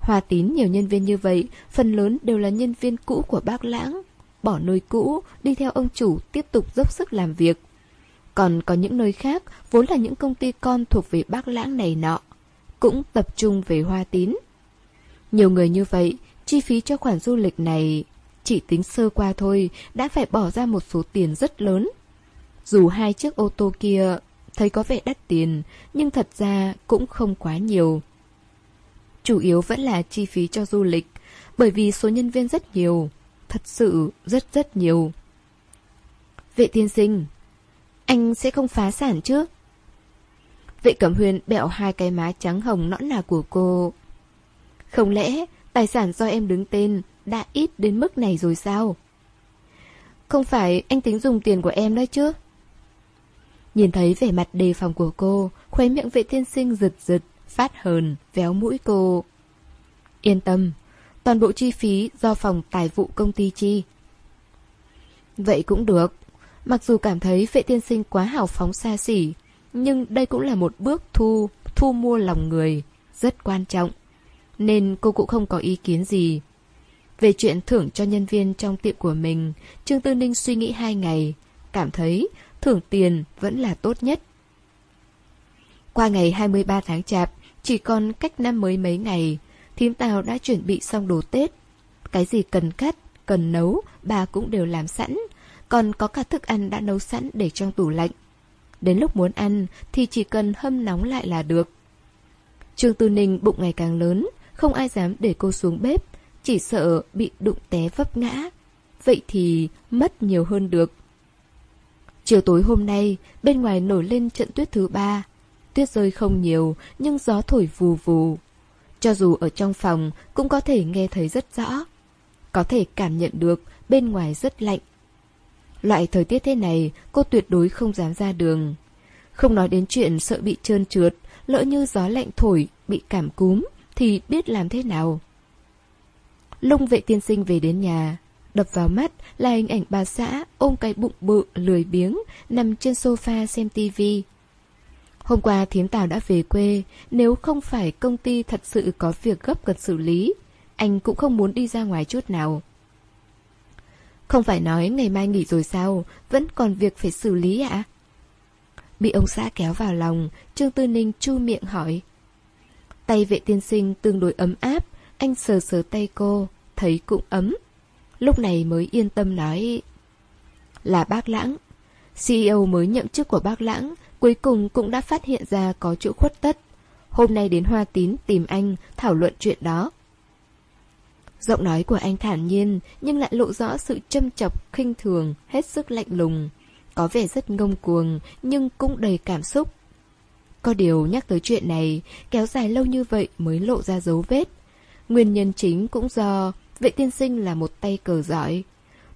Hòa tín nhiều nhân viên như vậy, phần lớn đều là nhân viên cũ của bác lãng. Bỏ nơi cũ, đi theo ông chủ tiếp tục dốc sức làm việc. Còn có những nơi khác, vốn là những công ty con thuộc về bác lãng này nọ, cũng tập trung về hoa tín. Nhiều người như vậy, chi phí cho khoản du lịch này chỉ tính sơ qua thôi đã phải bỏ ra một số tiền rất lớn. Dù hai chiếc ô tô kia thấy có vẻ đắt tiền, nhưng thật ra cũng không quá nhiều. Chủ yếu vẫn là chi phí cho du lịch, bởi vì số nhân viên rất nhiều, thật sự rất rất nhiều. Vệ tiên sinh, anh sẽ không phá sản chứ? Vệ Cẩm Huyền bẹo hai cái má trắng hồng nõn nà của cô. Không lẽ tài sản do em đứng tên đã ít đến mức này rồi sao? Không phải anh tính dùng tiền của em đấy chứ? Nhìn thấy vẻ mặt đề phòng của cô, khóe miệng vệ tiên sinh giật giật, phát hờn, véo mũi cô. Yên tâm, toàn bộ chi phí do phòng tài vụ công ty chi. Vậy cũng được. Mặc dù cảm thấy vệ tiên sinh quá hào phóng xa xỉ, nhưng đây cũng là một bước thu, thu mua lòng người, rất quan trọng. Nên cô cũng không có ý kiến gì. Về chuyện thưởng cho nhân viên trong tiệm của mình, Trương Tư Ninh suy nghĩ hai ngày, cảm thấy thưởng tiền vẫn là tốt nhất. Qua ngày 23 tháng chạp, chỉ còn cách năm mới mấy ngày, thím Tào đã chuẩn bị xong đồ Tết. Cái gì cần cắt, cần nấu, bà cũng đều làm sẵn, còn có cả thức ăn đã nấu sẵn để trong tủ lạnh. Đến lúc muốn ăn thì chỉ cần hâm nóng lại là được. Trương Tư Ninh bụng ngày càng lớn, không ai dám để cô xuống bếp, chỉ sợ bị đụng té vấp ngã. Vậy thì mất nhiều hơn được. Chiều tối hôm nay, bên ngoài nổi lên trận tuyết thứ ba. Tuyết rơi không nhiều, nhưng gió thổi vù vù. Cho dù ở trong phòng, cũng có thể nghe thấy rất rõ. Có thể cảm nhận được bên ngoài rất lạnh. Loại thời tiết thế này, cô tuyệt đối không dám ra đường. Không nói đến chuyện sợ bị trơn trượt, lỡ như gió lạnh thổi, bị cảm cúm, thì biết làm thế nào. Lung vệ tiên sinh về đến nhà, Đập vào mắt là hình ảnh bà xã ôm cái bụng bự lười biếng nằm trên sofa xem tivi. Hôm qua thím tào đã về quê, nếu không phải công ty thật sự có việc gấp cần xử lý, anh cũng không muốn đi ra ngoài chút nào. Không phải nói ngày mai nghỉ rồi sao, vẫn còn việc phải xử lý ạ? Bị ông xã kéo vào lòng, Trương Tư Ninh chu miệng hỏi. Tay vệ tiên sinh tương đối ấm áp, anh sờ sờ tay cô, thấy cũng ấm. Lúc này mới yên tâm nói Là bác Lãng CEO mới nhậm chức của bác Lãng Cuối cùng cũng đã phát hiện ra có chỗ khuất tất. Hôm nay đến Hoa Tín tìm anh Thảo luận chuyện đó. Giọng nói của anh thản nhiên Nhưng lại lộ rõ sự châm chọc khinh thường Hết sức lạnh lùng. Có vẻ rất ngông cuồng Nhưng cũng đầy cảm xúc. Có điều nhắc tới chuyện này Kéo dài lâu như vậy mới lộ ra dấu vết. Nguyên nhân chính cũng do Vệ tiên sinh là một tay cờ giỏi.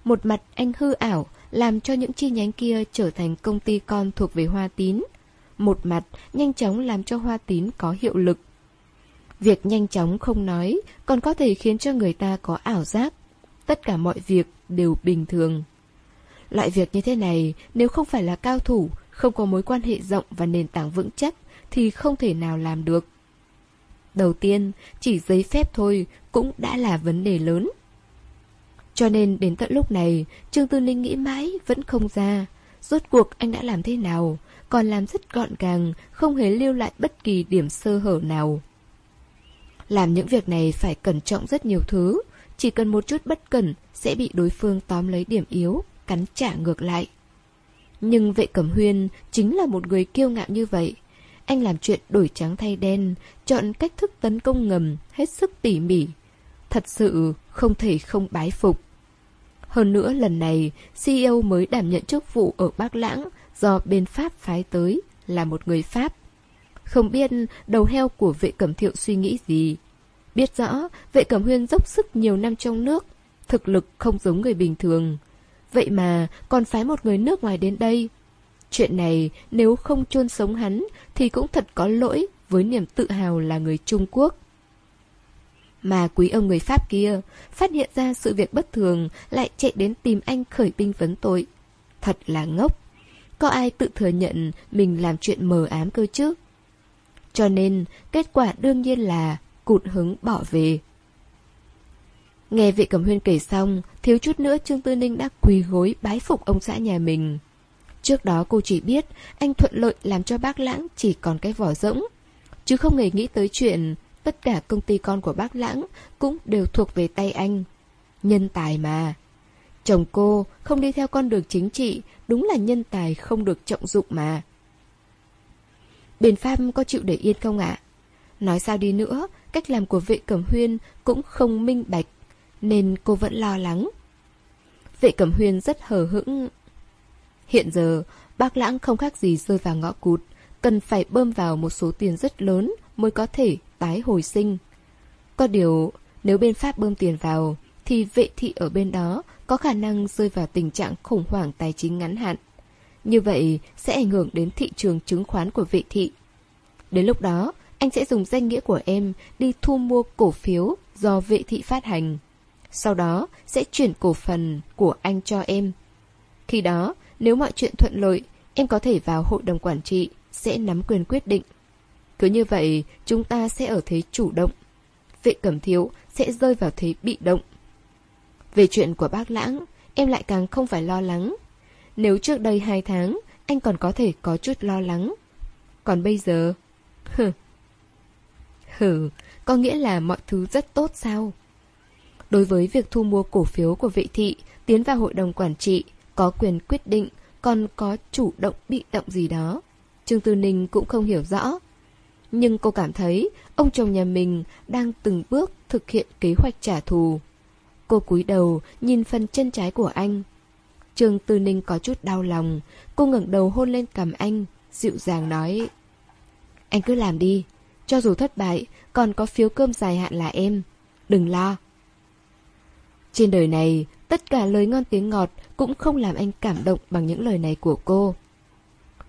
Một mặt anh hư ảo, làm cho những chi nhánh kia trở thành công ty con thuộc về Hoa Tín. một mặt nhanh chóng làm cho hoa tín có hiệu lực. Việc nhanh chóng không nói còn có thể khiến cho người ta có ảo giác. Tất cả mọi việc đều bình thường. Loại việc như thế này nếu không phải là cao thủ, không có mối quan hệ rộng và nền tảng vững chắc thì không thể nào làm được. Đầu tiên, chỉ giấy phép thôi cũng đã là vấn đề lớn. Cho nên đến tận lúc này, Trương Tư Ninh nghĩ mãi vẫn không ra. Rốt cuộc anh đã làm thế nào, còn làm rất gọn gàng, không hề lưu lại bất kỳ điểm sơ hở nào. Làm những việc này phải cẩn trọng rất nhiều thứ, chỉ cần một chút bất cẩn sẽ bị đối phương tóm lấy điểm yếu, cắn trả ngược lại. Nhưng vệ cẩm huyên chính là một người kiêu ngạo như vậy. Anh làm chuyện đổi trắng thay đen, chọn cách thức tấn công ngầm, hết sức tỉ mỉ. Thật sự không thể không bái phục. Hơn nữa lần này, CEO mới đảm nhận chức vụ ở Bắc Lãng do bên Pháp phái tới, là một người Pháp. Không biết đầu heo của vệ cẩm thiệu suy nghĩ gì. Biết rõ, vệ cẩm huyên dốc sức nhiều năm trong nước, thực lực không giống người bình thường. Vậy mà còn phái một người nước ngoài đến đây. Chuyện này nếu không chôn sống hắn thì cũng thật có lỗi với niềm tự hào là người Trung Quốc. Mà quý ông người Pháp kia phát hiện ra sự việc bất thường lại chạy đến tìm anh khởi binh vấn tội. Thật là ngốc. Có ai tự thừa nhận mình làm chuyện mờ ám cơ chứ? Cho nên, kết quả đương nhiên là cụt hứng bỏ về. Nghe vị cầm huyên kể xong, thiếu chút nữa Trương Tư Ninh đã quỳ gối bái phục ông xã nhà mình. Trước đó cô chỉ biết anh thuận lợi làm cho bác Lãng chỉ còn cái vỏ rỗng. Chứ không hề nghĩ tới chuyện tất cả công ty con của bác Lãng cũng đều thuộc về tay anh. Nhân tài mà. Chồng cô không đi theo con đường chính trị, đúng là nhân tài không được trọng dụng mà. Bên Pháp có chịu để yên không ạ? Nói sao đi nữa, cách làm của vệ cẩm huyên cũng không minh bạch, nên cô vẫn lo lắng. Vệ cẩm huyên rất hờ hững. Hiện giờ, bác lãng không khác gì rơi vào ngõ cụt, cần phải bơm vào một số tiền rất lớn mới có thể tái hồi sinh. Có điều, nếu bên Pháp bơm tiền vào, thì vệ thị ở bên đó có khả năng rơi vào tình trạng khủng hoảng tài chính ngắn hạn. Như vậy sẽ ảnh hưởng đến thị trường chứng khoán của vệ thị. Đến lúc đó, anh sẽ dùng danh nghĩa của em đi thu mua cổ phiếu do vệ thị phát hành. Sau đó sẽ chuyển cổ phần của anh cho em. Khi đó, nếu mọi chuyện thuận lợi, em có thể vào hội đồng quản trị, sẽ nắm quyền quyết định. Cứ như vậy, chúng ta sẽ ở thế chủ động. Vệ cẩm thiếu sẽ rơi vào thế bị động. Về chuyện của bác Lãng, em lại càng không phải lo lắng. Nếu trước đây hai tháng, anh còn có thể có chút lo lắng. Còn bây giờ... Hừ. Hừ, có nghĩa là mọi thứ rất tốt sao? Đối với việc thu mua cổ phiếu của vị thị, tiến vào hội đồng quản trị, có quyền quyết định, còn có chủ động bị động gì đó. Trương Tư Ninh cũng không hiểu rõ. Nhưng cô cảm thấy ông chồng nhà mình đang từng bước thực hiện kế hoạch trả thù. Cô cúi đầu nhìn phần chân trái của anh. Trương Tư Ninh có chút đau lòng, cô ngẩng đầu hôn lên cằm anh, dịu dàng nói. Anh cứ làm đi, cho dù thất bại, còn có phiếu cơm dài hạn là em. Đừng lo. Trên đời này, tất cả lời ngon tiếng ngọt cũng không làm anh cảm động bằng những lời này của cô.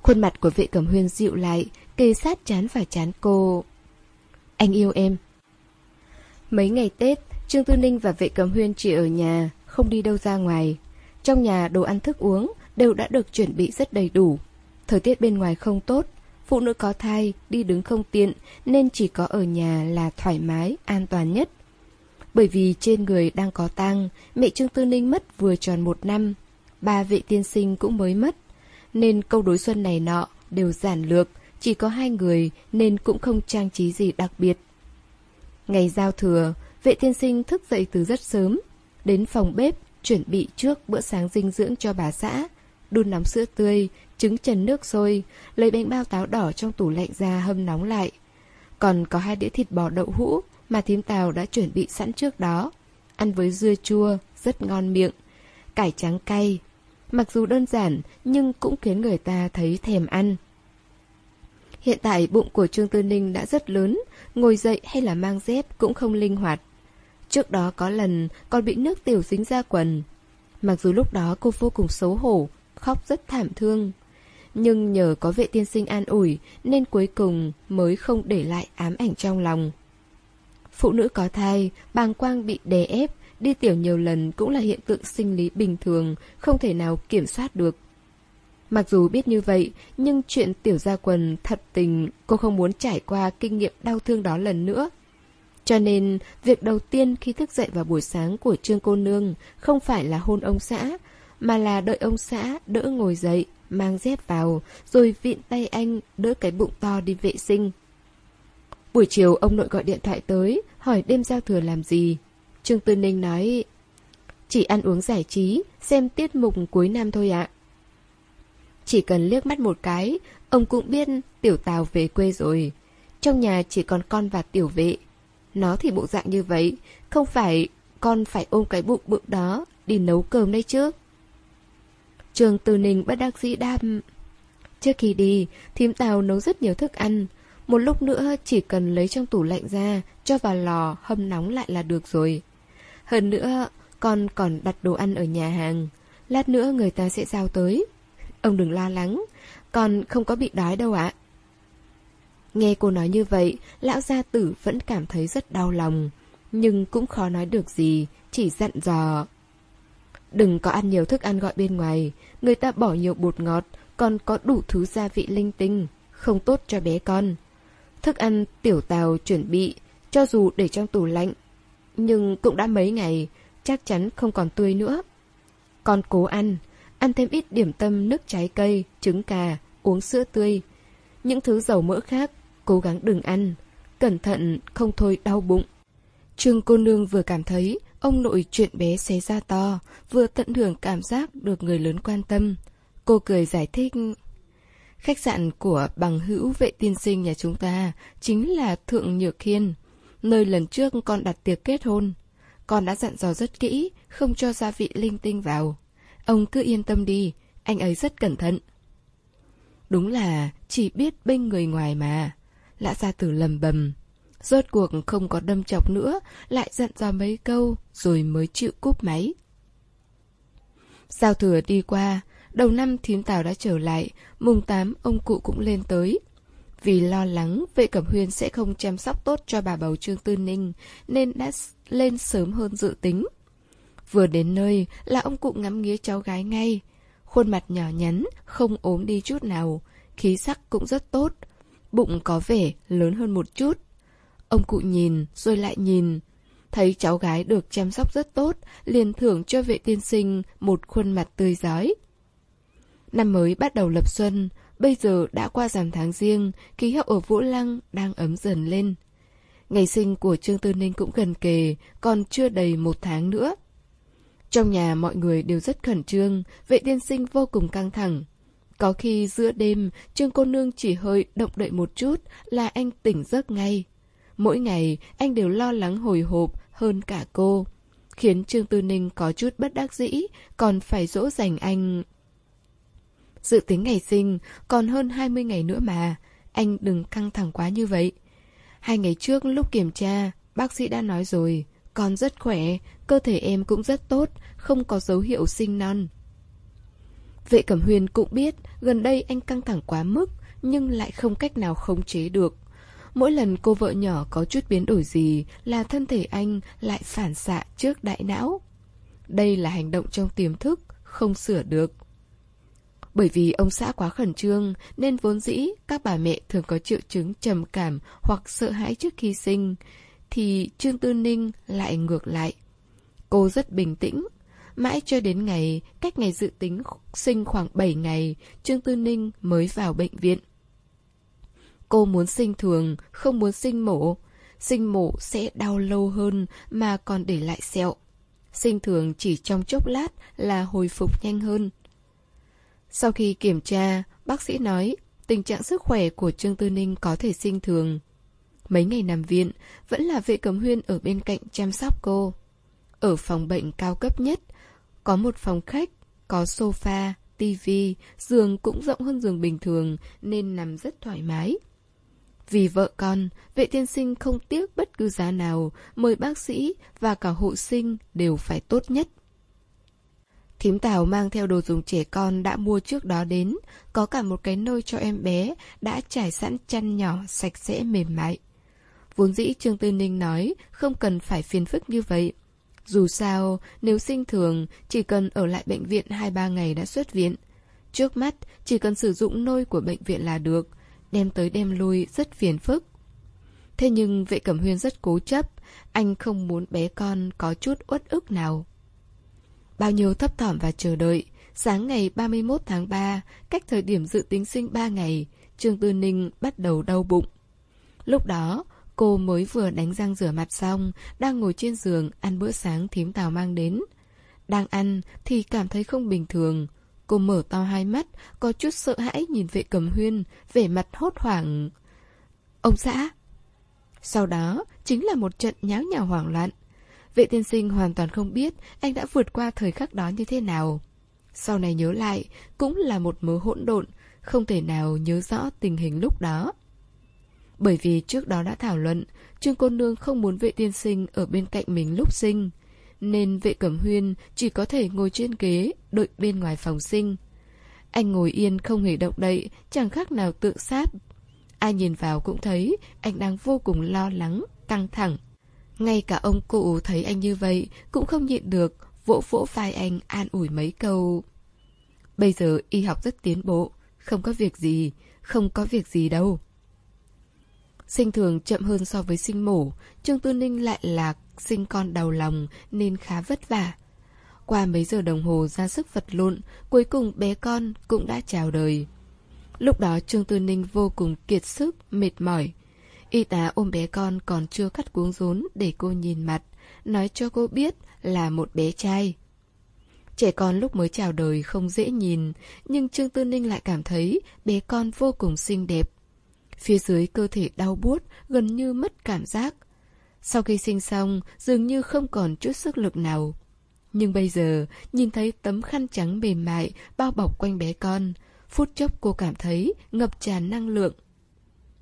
Khuôn mặt của vệ cẩm huyên dịu lại, kề sát chán và chán cô. Anh yêu em. Mấy ngày Tết, Trương Tư Ninh và vệ cẩm huyên chỉ ở nhà, không đi đâu ra ngoài. Trong nhà đồ ăn thức uống đều đã được chuẩn bị rất đầy đủ. Thời tiết bên ngoài không tốt, phụ nữ có thai, đi đứng không tiện nên chỉ có ở nhà là thoải mái, an toàn nhất. Bởi vì trên người đang có tang, mẹ Trương Tư Ninh mất vừa tròn một năm, ba vị tiên sinh cũng mới mất, nên câu đối xuân này nọ đều giản lược, chỉ có hai người nên cũng không trang trí gì đặc biệt. Ngày giao thừa, vệ tiên sinh thức dậy từ rất sớm, đến phòng bếp chuẩn bị trước bữa sáng dinh dưỡng cho bà xã, đun nóng sữa tươi, trứng trần nước sôi, lấy bánh bao táo đỏ trong tủ lạnh ra hâm nóng lại. Còn có hai đĩa thịt bò đậu hũ mà thím tàu đã chuẩn bị sẵn trước đó. Ăn với dưa chua, rất ngon miệng. Cải trắng cay. Mặc dù đơn giản, nhưng cũng khiến người ta thấy thèm ăn. Hiện tại bụng của Trương Tư Ninh đã rất lớn, ngồi dậy hay là mang dép cũng không linh hoạt. Trước đó có lần còn bị nước tiểu dính ra quần. Mặc dù lúc đó cô vô cùng xấu hổ, khóc rất thảm thương. Nhưng nhờ có vệ tiên sinh an ủi nên cuối cùng mới không để lại ám ảnh trong lòng. Phụ nữ có thai, bàng quang bị đè ép, đi tiểu nhiều lần cũng là hiện tượng sinh lý bình thường, không thể nào kiểm soát được. Mặc dù biết như vậy, nhưng chuyện tiểu gia quần thật tình cô không muốn trải qua kinh nghiệm đau thương đó lần nữa. Cho nên, việc đầu tiên khi thức dậy vào buổi sáng của Trương cô nương không phải là hôn ông xã, mà là đợi ông xã đỡ ngồi dậy, mang dép vào, rồi vịn tay anh đỡ cái bụng to đi vệ sinh. Buổi chiều ông nội gọi điện thoại tới, hỏi đêm giao thừa làm gì. Trương Tư Ninh nói, chỉ ăn uống giải trí, xem tiết mục cuối năm thôi ạ. Chỉ cần liếc mắt một cái, ông cũng biết tiểu tào về quê rồi. Trong nhà chỉ còn con và tiểu vệ. Nó thì bộ dạng như vậy, không phải con phải ôm cái bụng bự đó đi nấu cơm đây chứ. Trường Từ Ninh bất đắc dĩ đam. Trước khi đi, thím tàu nấu rất nhiều thức ăn. Một lúc nữa chỉ cần lấy trong tủ lạnh ra, cho vào lò hâm nóng lại là được rồi. Hơn nữa, con còn đặt đồ ăn ở nhà hàng. Lát nữa người ta sẽ giao tới. Ông đừng lo lắng, con không có bị đói đâu ạ. Nghe cô nói như vậy, lão gia tử vẫn cảm thấy rất đau lòng. Nhưng cũng khó nói được gì, chỉ dặn dò. Đừng có ăn nhiều thức ăn gọi bên ngoài, người ta bỏ nhiều bột ngọt, còn có đủ thứ gia vị linh tinh, không tốt cho bé con. Thức ăn tiểu tàu chuẩn bị, cho dù để trong tủ lạnh, nhưng cũng đã mấy ngày, chắc chắn không còn tươi nữa. Con cố ăn, ăn thêm ít điểm tâm nước trái cây, trứng cà, uống sữa tươi. Những thứ dầu mỡ khác, cố gắng đừng ăn, cẩn thận không thôi đau bụng. Trương cô nương vừa cảm thấy ông nội chuyện bé xé ra to, vừa tận hưởng cảm giác được người lớn quan tâm. Cô cười giải thích. Khách sạn của bằng hữu vệ tiên sinh nhà chúng ta chính là Thượng Nhược Hiên nơi lần trước con đặt tiệc kết hôn. Con đã dặn dò rất kỹ, không cho gia vị linh tinh vào. Ông cứ yên tâm đi, anh ấy rất cẩn thận. Đúng là chỉ biết bên người ngoài mà. Lã gia tử lầm bầm. Rốt cuộc không có đâm chọc nữa, lại dặn dò mấy câu, rồi mới chịu cúp máy. Giao thừa đi qua, đầu năm thím tào đã trở lại, mùng 8 ông cụ cũng lên tới. Vì lo lắng vệ cẩm huyên sẽ không chăm sóc tốt cho bà bầu Trương Tư Ninh, nên đã lên sớm hơn dự tính. Vừa đến nơi là ông cụ ngắm nghía cháu gái ngay. Khuôn mặt nhỏ nhắn, không ốm đi chút nào, khí sắc cũng rất tốt. Bụng có vẻ lớn hơn một chút. Ông cụ nhìn, rồi lại nhìn. Thấy cháu gái được chăm sóc rất tốt, liền thưởng cho vệ tiên sinh một khuôn mặt tươi giói. Năm mới bắt đầu lập xuân, bây giờ đã qua rằm tháng riêng, khí hậu ở Vũ Lăng đang ấm dần lên. Ngày sinh của Trương Tư Ninh cũng gần kề, còn chưa đầy một tháng nữa. Trong nhà mọi người đều rất khẩn trương, vệ tiên sinh vô cùng căng thẳng. Có khi giữa đêm, Trương cô nương chỉ hơi động đậy một chút là anh tỉnh giấc ngay. Mỗi ngày, anh đều lo lắng hồi hộp hơn cả cô. Khiến Trương Tư Ninh có chút bất đắc dĩ, còn phải dỗ dành anh. Dự tính ngày sinh, còn hơn 20 ngày nữa mà. Anh đừng căng thẳng quá như vậy. Hai ngày trước lúc kiểm tra, bác sĩ đã nói rồi, con rất khỏe, cơ thể em cũng rất tốt, không có dấu hiệu sinh non. Vệ Cẩm Huyền cũng biết gần đây anh căng thẳng quá mức, nhưng lại không cách nào khống chế được. Mỗi lần cô vợ nhỏ có chút biến đổi gì là thân thể anh lại phản xạ trước đại não. Đây là hành động trong tiềm thức, không sửa được. Bởi vì ông xã quá khẩn trương nên vốn dĩ các bà mẹ thường có triệu chứng trầm cảm hoặc sợ hãi trước khi sinh, thì Trương Tư Ninh lại ngược lại. Cô rất bình tĩnh. Mãi cho đến ngày, cách ngày dự tính sinh khoảng 7 ngày, Trương Tư Ninh mới vào bệnh viện. Cô muốn sinh thường, không muốn sinh mổ. Sinh mổ sẽ đau lâu hơn mà còn để lại sẹo. Sinh thường chỉ trong chốc lát là hồi phục nhanh hơn. Sau khi kiểm tra, bác sĩ nói tình trạng sức khỏe của Trương Tư Ninh có thể sinh thường. Mấy ngày nằm viện, vẫn là vệ cấm huyên ở bên cạnh chăm sóc cô. Ở phòng bệnh cao cấp nhất, có một phòng khách, có sofa, tivi, giường cũng rộng hơn giường bình thường nên nằm rất thoải mái. Vì vợ con, vệ tiên sinh không tiếc bất cứ giá nào, mời bác sĩ và cả hộ sinh đều phải tốt nhất. Thím Tào mang theo đồ dùng trẻ con đã mua trước đó đến, có cả một cái nôi cho em bé, đã trải sẵn chăn nhỏ, sạch sẽ mềm mại. Vốn dĩ Trương Tư Ninh nói không cần phải phiền phức như vậy. Dù sao, nếu sinh thường, chỉ cần ở lại bệnh viện 2-3 ngày đã xuất viện. Trước mắt, chỉ cần sử dụng nôi của bệnh viện là được, đem tới đem lui rất phiền phức. Thế nhưng vệ cẩm huyên rất cố chấp, anh không muốn bé con có chút uất ức nào. Bao nhiêu thấp thỏm và chờ đợi, sáng ngày 31 tháng 3, cách thời điểm dự tính sinh 3 ngày, Trương Tư Ninh bắt đầu đau bụng. Lúc đó, cô mới vừa đánh răng rửa mặt xong, đang ngồi trên giường ăn bữa sáng thím tào mang đến. Đang ăn thì cảm thấy không bình thường. Cô mở to hai mắt, có chút sợ hãi nhìn vệ cầm huyên, vẻ mặt hốt hoảng. Ông xã! Sau đó, chính là một trận nháo nhào hoảng loạn. Vệ tiên sinh hoàn toàn không biết anh đã vượt qua thời khắc đó như thế nào. Sau này nhớ lại, cũng là một mớ hỗn độn, không thể nào nhớ rõ tình hình lúc đó. Bởi vì trước đó đã thảo luận, Trương Cô Nương không muốn vệ tiên sinh ở bên cạnh mình lúc sinh, nên vệ cẩm huyên chỉ có thể ngồi trên ghế, đợi bên ngoài phòng sinh. Anh ngồi yên không hề động đậy, chẳng khác nào tự sát. Ai nhìn vào cũng thấy anh đang vô cùng lo lắng, căng thẳng. Ngay cả ông cụ thấy anh như vậy cũng không nhịn được, vỗ vỗ vai anh an ủi mấy câu. Bây giờ y học rất tiến bộ, không có việc gì, không có việc gì đâu. Sinh thường chậm hơn so với sinh mổ, Trương Tư Ninh lại là sinh con đầu lòng nên khá vất vả. Qua mấy giờ đồng hồ ra sức vật lộn, cuối cùng bé con cũng đã chào đời. Lúc đó Trương Tư Ninh vô cùng kiệt sức, mệt mỏi. Y tá ôm bé con còn chưa cắt cuống rốn để cô nhìn mặt, nói cho cô biết là một bé trai. Trẻ con lúc mới chào đời không dễ nhìn, nhưng Trương Tư Ninh lại cảm thấy bé con vô cùng xinh đẹp. Phía dưới cơ thể đau buốt, gần như mất cảm giác. Sau khi sinh xong, dường như không còn chút sức lực nào. Nhưng bây giờ, nhìn thấy tấm khăn trắng mềm mại bao bọc quanh bé con, phút chốc cô cảm thấy ngập tràn năng lượng.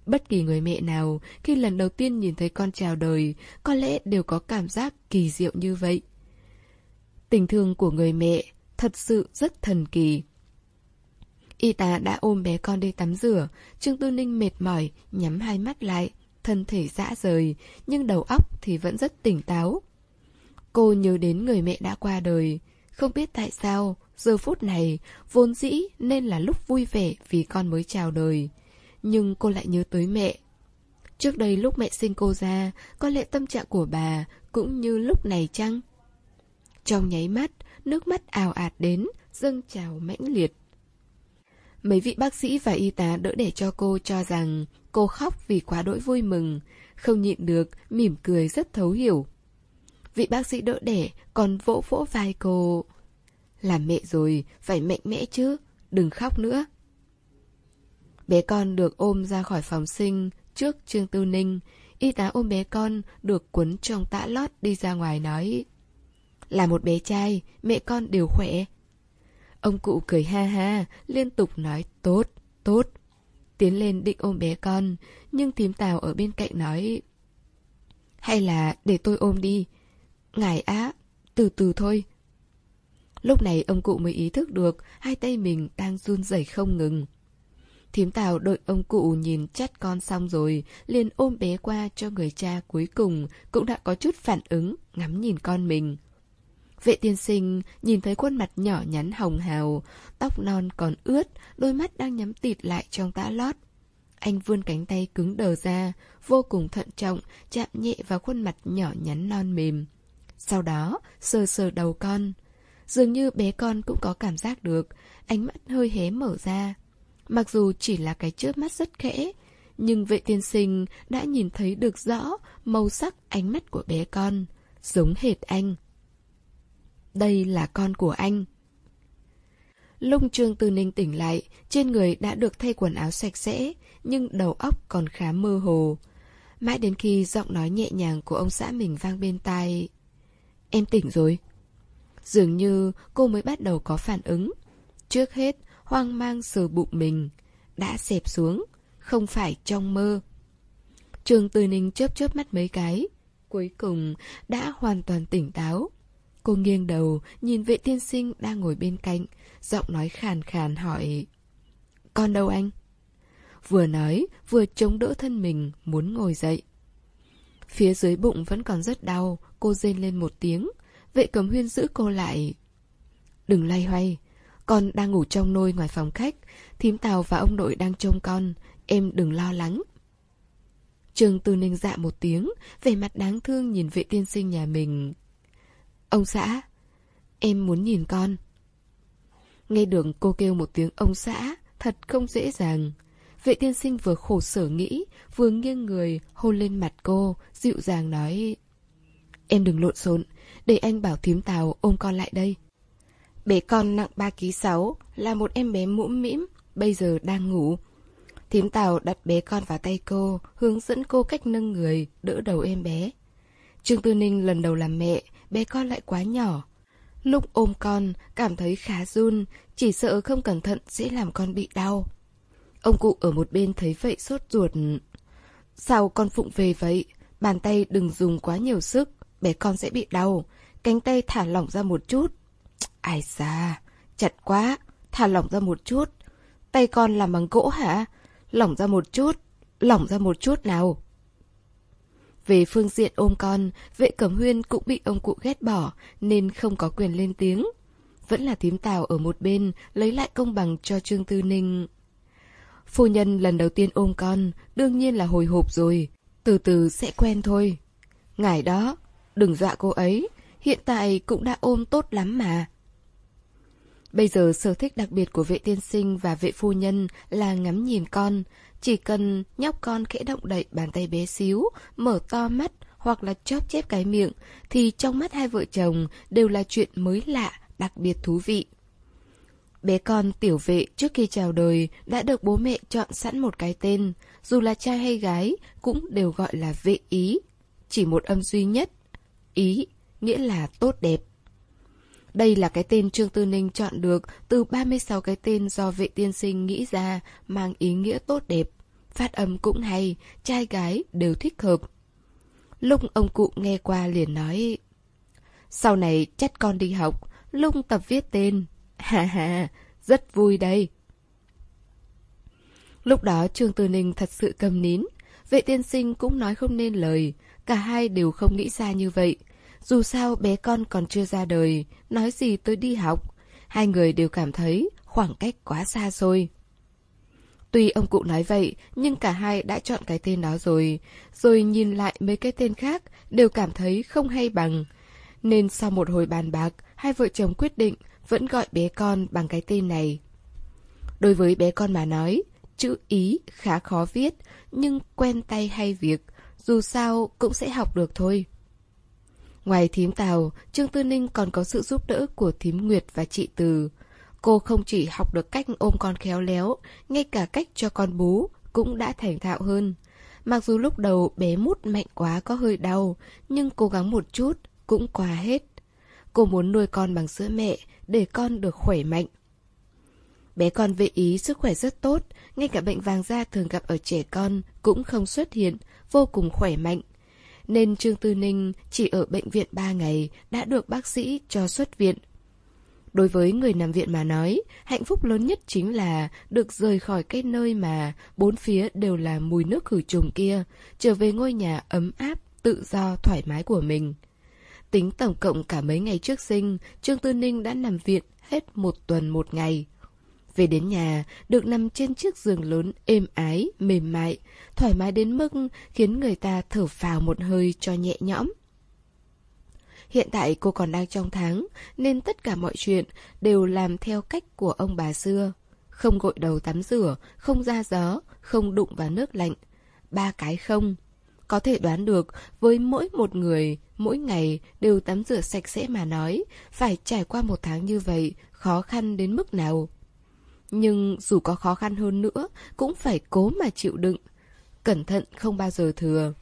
Bất kỳ người mẹ nào khi lần đầu tiên nhìn thấy con chào đời có lẽ đều có cảm giác kỳ diệu như vậy. Tình thương của người mẹ thật sự rất thần kỳ. Y tá đã ôm bé con đi tắm rửa, Trương Tư Ninh mệt mỏi, nhắm hai mắt lại, thân thể dã rời, nhưng đầu óc thì vẫn rất tỉnh táo. Cô nhớ đến người mẹ đã qua đời, không biết tại sao, giờ phút này, vốn dĩ nên là lúc vui vẻ vì con mới chào đời. Nhưng cô lại nhớ tới mẹ. Trước đây lúc mẹ sinh cô ra, có lẽ tâm trạng của bà cũng như lúc này chăng? Trong nháy mắt, nước mắt ào ạt đến, dâng trào mãnh liệt. Mấy vị bác sĩ và y tá đỡ để cho cô cho rằng cô khóc vì quá đỗi vui mừng, không nhịn được, mỉm cười rất thấu hiểu. Vị bác sĩ đỡ đẻ còn vỗ vỗ vai cô. Làm mẹ rồi, phải mạnh mẽ chứ, đừng khóc nữa. Bé con được ôm ra khỏi phòng sinh trước Trương Tư Ninh, y tá ôm bé con được cuốn trong tã lót đi ra ngoài nói. Là một bé trai, mẹ con đều khỏe, Ông cụ cười ha ha, liên tục nói tốt, tốt. Tiến lên định ôm bé con, nhưng thím tào ở bên cạnh nói Hay là để tôi ôm đi. Ngài á, từ từ thôi. Lúc này ông cụ mới ý thức được hai tay mình đang run rẩy không ngừng. Thím tào đợi ông cụ nhìn chắt con xong rồi, liền ôm bé qua cho người cha cuối cùng, cũng đã có chút phản ứng, ngắm nhìn con mình. Vệ tiên sinh nhìn thấy khuôn mặt nhỏ nhắn hồng hào, tóc non còn ướt, đôi mắt đang nhắm tịt lại trong tã lót. Anh vươn cánh tay cứng đờ ra, vô cùng thận trọng, chạm nhẹ vào khuôn mặt nhỏ nhắn non mềm. Sau đó, sờ sờ đầu con. Dường như bé con cũng có cảm giác được, ánh mắt hơi hé mở ra. Mặc dù chỉ là cái chớp mắt rất khẽ, nhưng vệ tiên sinh đã nhìn thấy được rõ màu sắc ánh mắt của bé con, giống hệt anh. Đây là con của anh. Lúc Trương Tư Ninh tỉnh lại, trên người đã được thay quần áo sạch sẽ, nhưng đầu óc còn khá mơ hồ. Mãi đến khi giọng nói nhẹ nhàng của ông xã mình vang bên tai. Em tỉnh rồi. Dường như cô mới bắt đầu có phản ứng. Trước hết, hoang mang sờ bụng mình. Đã xẹp xuống, không phải trong mơ. trường từ Ninh chớp chớp mắt mấy cái. Cuối cùng, đã hoàn toàn tỉnh táo. Cô nghiêng đầu, nhìn vệ tiên sinh đang ngồi bên cạnh, giọng nói khàn khàn hỏi. Con đâu anh? Vừa nói, vừa chống đỡ thân mình, muốn ngồi dậy. Phía dưới bụng vẫn còn rất đau, cô rên lên một tiếng. Vệ cầm huyên giữ cô lại. Đừng lay hoay, con đang ngủ trong nôi ngoài phòng khách, thím Tào và ông nội đang trông con, em đừng lo lắng. Trường Tư Ninh dạ một tiếng, vẻ mặt đáng thương nhìn vệ tiên sinh nhà mình. Ông xã, em muốn nhìn con. Nghe được cô kêu một tiếng ông xã, thật không dễ dàng. Vệ tiên sinh vừa khổ sở nghĩ, vừa nghiêng người, hôn lên mặt cô, dịu dàng nói. Em đừng lộn xộn, để anh bảo thím tào ôm con lại đây. Bé con nặng 3 kg 6, là một em bé mũm mĩm, bây giờ đang ngủ. Thím tào đặt bé con vào tay cô, hướng dẫn cô cách nâng người, đỡ đầu em bé. Trương Tư Ninh lần đầu làm mẹ, bé con lại quá nhỏ. Lúc ôm con, cảm thấy khá run, chỉ sợ không cẩn thận sẽ làm con bị đau. Ông cụ ở một bên thấy vậy sốt ruột. Sao con phụng về vậy? Bàn tay đừng dùng quá nhiều sức, bé con sẽ bị đau. Cánh tay thả lỏng ra một chút. Ai xa, chặt quá, thả lỏng ra một chút. Tay con làm bằng gỗ hả? Lỏng ra một chút, lỏng ra một chút nào. Về phương diện ôm con, vệ cẩm huyên cũng bị ông cụ ghét bỏ, nên không có quyền lên tiếng. Vẫn là thím tào ở một bên, lấy lại công bằng cho Trương Tư Ninh. Phu nhân lần đầu tiên ôm con, đương nhiên là hồi hộp rồi, từ từ sẽ quen thôi. Ngài đó, đừng dọa cô ấy, hiện tại cũng đã ôm tốt lắm mà. Bây giờ sở thích đặc biệt của vệ tiên sinh và vệ phu nhân là ngắm nhìn con. Chỉ cần nhóc con khẽ động đậy bàn tay bé xíu, mở to mắt hoặc là chóp chép cái miệng, thì trong mắt hai vợ chồng đều là chuyện mới lạ, đặc biệt thú vị. Bé con tiểu vệ trước khi chào đời đã được bố mẹ chọn sẵn một cái tên, dù là trai hay gái cũng đều gọi là vệ ý. Chỉ một âm duy nhất, ý, nghĩa là tốt đẹp. Đây là cái tên Trương Tư Ninh chọn được từ 36 cái tên do vệ tiên sinh nghĩ ra mang ý nghĩa tốt đẹp. Phát âm cũng hay, trai gái đều thích hợp. Lúc ông cụ nghe qua liền nói Sau này chắc con đi học, lung tập viết tên. (laughs) Ha ha, rất vui đây. Lúc đó Trương Tư Ninh thật sự cầm nín. Vệ tiên sinh cũng nói không nên lời. Cả hai đều không nghĩ ra như vậy. Dù sao bé con còn chưa ra đời, nói gì tôi đi học. Hai người đều cảm thấy khoảng cách quá xa xôi. Tuy ông cụ nói vậy, nhưng cả hai đã chọn cái tên đó rồi. Rồi nhìn lại mấy cái tên khác, đều cảm thấy không hay bằng. Nên sau một hồi bàn bạc, hai vợ chồng quyết định vẫn gọi bé con bằng cái tên này. Đối với bé con mà nói, chữ Ý khá khó viết, nhưng quen tay hay việc, dù sao cũng sẽ học được thôi. Ngoài thím Tào, Trương Tư Ninh còn có sự giúp đỡ của thím Nguyệt và chị Từ. Cô không chỉ học được cách ôm con khéo léo, ngay cả cách cho con bú cũng đã thành thạo hơn. Mặc dù lúc đầu bé mút mạnh quá có hơi đau, nhưng cố gắng một chút cũng qua hết. Cô muốn nuôi con bằng sữa mẹ để con được khỏe mạnh. Bé con vệ ý sức khỏe rất tốt, ngay cả bệnh vàng da thường gặp ở trẻ con cũng không xuất hiện, vô cùng khỏe mạnh nên Trương Tư Ninh chỉ ở bệnh viện 3 ngày đã được bác sĩ cho xuất viện. Đối với người nằm viện mà nói, hạnh phúc lớn nhất chính là được rời khỏi cái nơi mà bốn phía đều là mùi nước khử trùng kia, trở về ngôi nhà ấm áp, tự do, thoải mái của mình. Tính tổng cộng cả mấy ngày trước sinh, Trương Tư Ninh đã nằm viện hết một tuần một ngày. Về đến nhà, được nằm trên chiếc giường lớn êm ái, mềm mại, thoải mái đến mức khiến người ta thở phào một hơi cho nhẹ nhõm. Hiện tại cô còn đang trong tháng, nên tất cả mọi chuyện đều làm theo cách của ông bà xưa. Không gội đầu tắm rửa, không ra gió, không đụng vào nước lạnh. Ba cái không. Có thể đoán được, với mỗi một người, mỗi ngày đều tắm rửa sạch sẽ mà nói, phải trải qua một tháng như vậy, khó khăn đến mức nào. Nhưng dù có khó khăn hơn nữa, cũng phải cố mà chịu đựng. Cẩn thận không bao giờ thừa.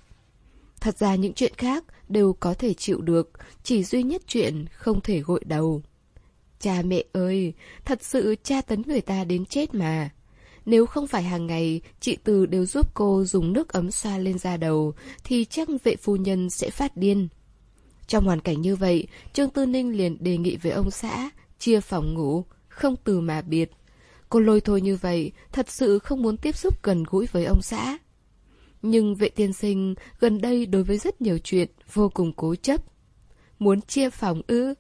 Thật ra những chuyện khác đều có thể chịu được, chỉ duy nhất chuyện không thể gội đầu. Cha mẹ ơi, thật sự cha tấn người ta đến chết mà. Nếu không phải hàng ngày chị Từ đều giúp cô dùng nước ấm xoa lên da đầu, thì chắc vệ phu nhân sẽ phát điên. Trong hoàn cảnh như vậy, Trương Tư Ninh liền đề nghị với ông xã, chia phòng ngủ, không từ mà biệt. Cô lôi thôi như vậy, thật sự không muốn tiếp xúc gần gũi với ông xã. Nhưng vệ tiên sinh gần đây đối với rất nhiều chuyện vô cùng cố chấp. Muốn chia phòng ư?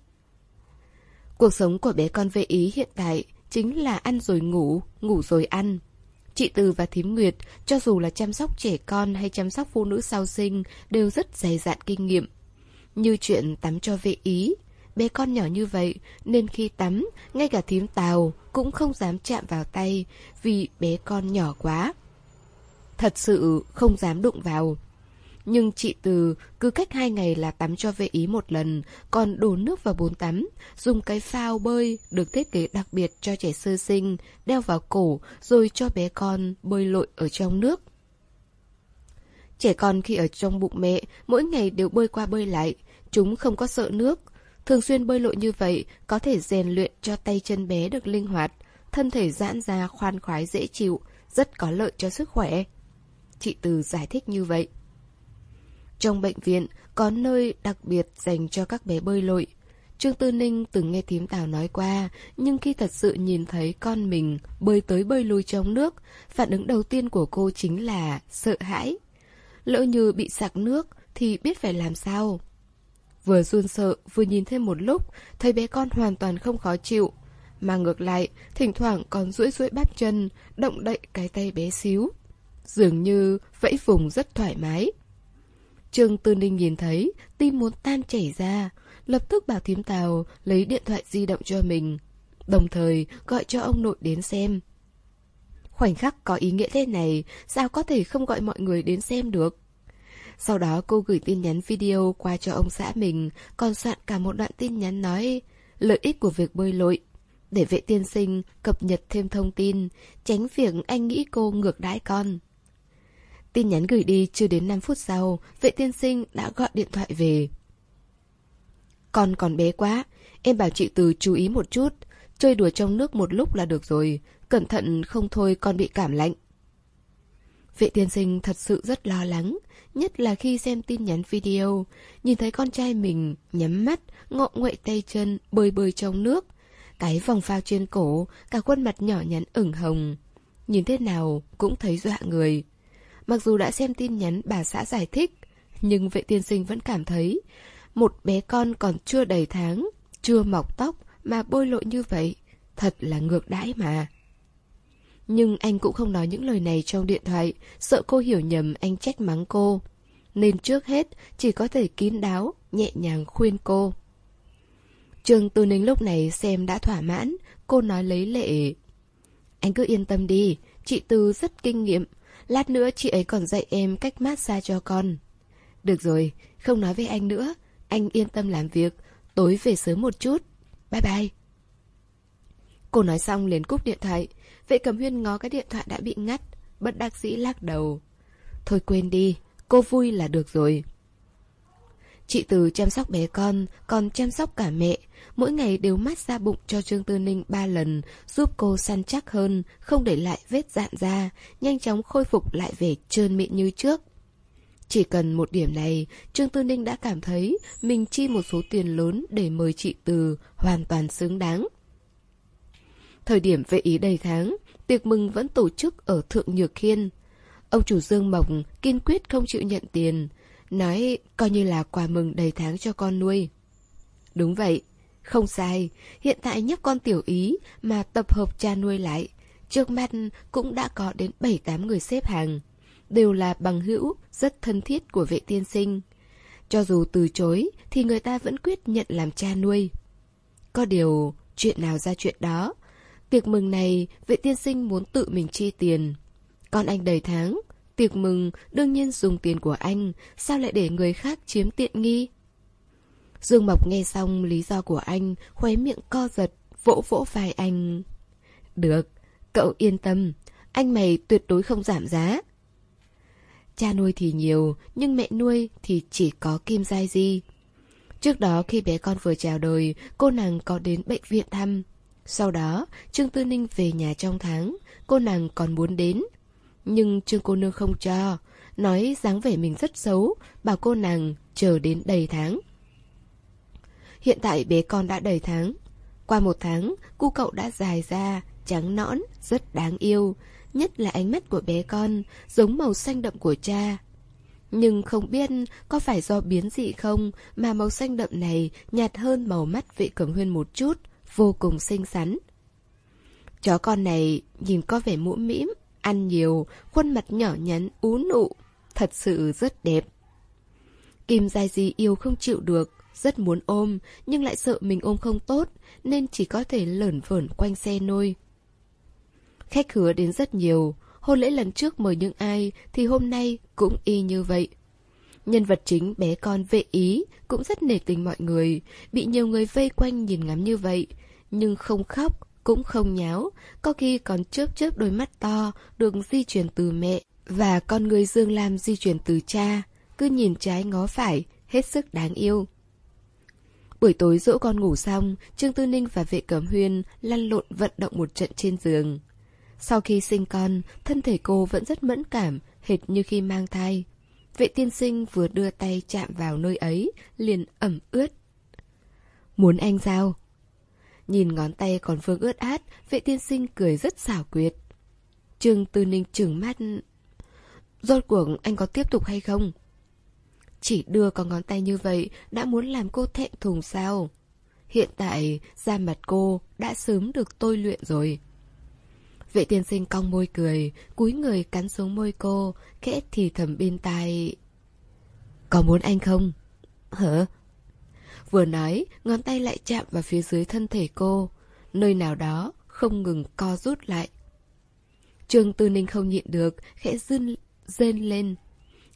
Cuộc sống của bé con vệ ý hiện tại chính là ăn rồi ngủ, ngủ rồi ăn. Chị Từ và Thím Nguyệt, cho dù là chăm sóc trẻ con hay chăm sóc phụ nữ sau sinh, đều rất dày dạn kinh nghiệm. Như chuyện tắm cho vệ ý, bé con nhỏ như vậy, nên khi tắm, ngay cả thím Tào cũng không dám chạm vào tay, vì bé con nhỏ quá. Thật sự không dám đụng vào. Nhưng chị Từ cứ cách hai ngày là tắm cho vệ ý một lần, còn đổ nước vào bồn tắm, dùng cái phao bơi được thiết kế đặc biệt cho trẻ sơ sinh, đeo vào cổ rồi cho bé con bơi lội ở trong nước. Trẻ con khi ở trong bụng mẹ, mỗi ngày đều bơi qua bơi lại, chúng không có sợ nước. Thường xuyên bơi lội như vậy có thể rèn luyện cho tay chân bé được linh hoạt, thân thể giãn ra khoan khoái dễ chịu, rất có lợi cho sức khỏe. Chị Từ giải thích như vậy. Trong bệnh viện, có nơi đặc biệt dành cho các bé bơi lội. Trương Tư Ninh từng nghe thím Tào nói qua, nhưng khi thật sự nhìn thấy con mình bơi tới bơi lui trong nước, phản ứng đầu tiên của cô chính là sợ hãi. Lỡ như bị sặc nước thì biết phải làm sao. Vừa run sợ, vừa nhìn thêm một lúc, thấy bé con hoàn toàn không khó chịu. Mà ngược lại, thỉnh thoảng còn duỗi duỗi bắp chân, động đậy cái tay bé xíu. Dường như vẫy vùng rất thoải mái. Trương Tư Ninh nhìn thấy, tim muốn tan chảy ra, lập tức bảo thím Tào lấy điện thoại di động cho mình, đồng thời gọi cho ông nội đến xem. Khoảnh khắc có ý nghĩa thế này, sao có thể không gọi mọi người đến xem được? Sau đó cô gửi tin nhắn video qua cho ông xã mình, còn soạn cả một đoạn tin nhắn nói lợi ích của việc bơi lội. Để vệ tiên sinh cập nhật thêm thông tin, tránh việc anh nghĩ cô ngược đãi con. Tin nhắn gửi đi chưa đến 5 phút sau, vệ tiên sinh đã gọi điện thoại về. Con còn bé quá, em bảo chị Từ chú ý một chút, chơi đùa trong nước một lúc là được rồi, cẩn thận không thôi con bị cảm lạnh. Vệ tiên sinh thật sự rất lo lắng, nhất là khi xem tin nhắn video, nhìn thấy con trai mình nhắm mắt, ngọ nguậy tay chân, bơi bơi trong nước. Cái vòng phao trên cổ, cả khuôn mặt nhỏ nhắn ửng hồng. Nhìn thế nào cũng thấy dọa người. Mặc dù đã xem tin nhắn bà xã giải thích, nhưng vệ tiên sinh vẫn cảm thấy một bé con còn chưa đầy tháng, chưa mọc tóc mà bôi lội như vậy, thật là ngược đãi mà. Nhưng anh cũng không nói những lời này trong điện thoại, sợ cô hiểu nhầm anh trách mắng cô. Nên trước hết chỉ có thể kín đáo, nhẹ nhàng khuyên cô. Trường Tư Ninh lúc này xem đã thỏa mãn, cô nói lấy lệ. Anh cứ yên tâm đi, chị Tư rất kinh nghiệm, Lát nữa chị ấy còn dạy em cách massage cho con. Được rồi, không nói với anh nữa. Anh yên tâm làm việc. Tối về sớm một chút. Bye bye. Cô nói xong liền cúp điện thoại. Vệ cầm huyên ngó cái điện thoại đã bị ngắt. Bất đắc dĩ lắc đầu. Thôi quên đi. Cô vui là được rồi. Chị Từ chăm sóc bé con, còn chăm sóc cả mẹ. Mỗi ngày đều mát ra bụng cho Trương Tư Ninh ba lần, giúp cô săn chắc hơn, không để lại vết dạn da, nhanh chóng khôi phục lại vẻ trơn mịn như trước. Chỉ cần một điểm này, Trương Tư Ninh đã cảm thấy mình chi một số tiền lớn để mời chị Từ hoàn toàn xứng đáng. Thời điểm vệ ý đầy tháng, tiệc mừng vẫn tổ chức ở Thượng Nhược Khiên. Ông chủ Dương Mộc kiên quyết không chịu nhận tiền, Nói coi như là quà mừng đầy tháng cho con nuôi. Đúng vậy, không sai. Hiện tại nhóc con tiểu ý mà tập hợp cha nuôi lại. Trước mắt cũng đã có đến 7-8 người xếp hàng. Đều là bằng hữu, rất thân thiết của vệ tiên sinh. Cho dù từ chối thì người ta vẫn quyết nhận làm cha nuôi. Có điều, chuyện nào ra chuyện đó. Tiệc mừng này, vệ tiên sinh muốn tự mình chi tiền. Con anh đầy tháng, Tiệc mừng đương nhiên dùng tiền của anh, sao lại để người khác chiếm tiện nghi? Dương Mộc nghe xong lý do của anh, khóe miệng co giật, vỗ vỗ vai anh. Được, cậu yên tâm, anh mày tuyệt đối không giảm giá. Cha nuôi thì nhiều, nhưng mẹ nuôi thì chỉ có Kim Giai Di. Trước đó khi bé con vừa chào đời, cô nàng có đến bệnh viện thăm. Sau đó, Trương Tư Ninh về nhà trong tháng, cô nàng còn muốn đến, nhưng Trương cô nương không cho Nói dáng vẻ mình rất xấu Bảo cô nàng chờ đến đầy tháng Hiện tại bé con đã đầy tháng. Qua một tháng, cu cậu đã dài ra, trắng nõn, rất đáng yêu. Nhất là ánh mắt của bé con, giống màu xanh đậm của cha. Nhưng không biết có phải do biến dị không mà màu xanh đậm này nhạt hơn màu mắt vệ cẩm huyên một chút, vô cùng xinh xắn. Chó con này nhìn có vẻ mũm mĩm, ăn nhiều, khuôn mặt nhỏ nhắn, ú nụ, thật sự rất đẹp. Kim Giai Di yêu không chịu được, rất muốn ôm, nhưng lại sợ mình ôm không tốt, nên chỉ có thể lởn vởn quanh xe nôi. Khách hứa đến rất nhiều, hôn lễ lần trước mời những ai thì hôm nay cũng y như vậy. Nhân vật chính bé con vệ ý cũng rất nể tình mọi người, bị nhiều người vây quanh nhìn ngắm như vậy, nhưng không khóc, cũng không nháo, có khi còn chớp chớp đôi mắt to được di chuyển từ mẹ và con người Dương Lam di chuyển từ cha, cứ nhìn trái ngó phải, hết sức đáng yêu. Buổi tối dỗ con ngủ xong, Trương Tư Ninh và vệ cẩm huyên lăn lộn vận động một trận trên giường. Sau khi sinh con, thân thể cô vẫn rất mẫn cảm, hệt như khi mang thai. Vệ tiên sinh vừa đưa tay chạm vào nơi ấy, liền ẩm ướt. Muốn anh giao? Nhìn ngón tay còn vương ướt át, vệ tiên sinh cười rất xảo quyệt. Trương Tư Ninh trừng mắt. Rốt cuộc anh có tiếp tục hay không? Chỉ đưa có ngón tay như vậy đã muốn làm cô thẹn thùng sao? Hiện tại, da mặt cô đã sớm được tôi luyện rồi. Vệ tiên sinh cong môi cười, cúi người cắn xuống môi cô, khẽ thì thầm bên tai. Có muốn anh không? Hả? Vừa nói, ngón tay lại chạm vào phía dưới thân thể cô, nơi nào đó không ngừng co rút lại. Trương Tư Ninh không nhịn được, khẽ rên, rên lên.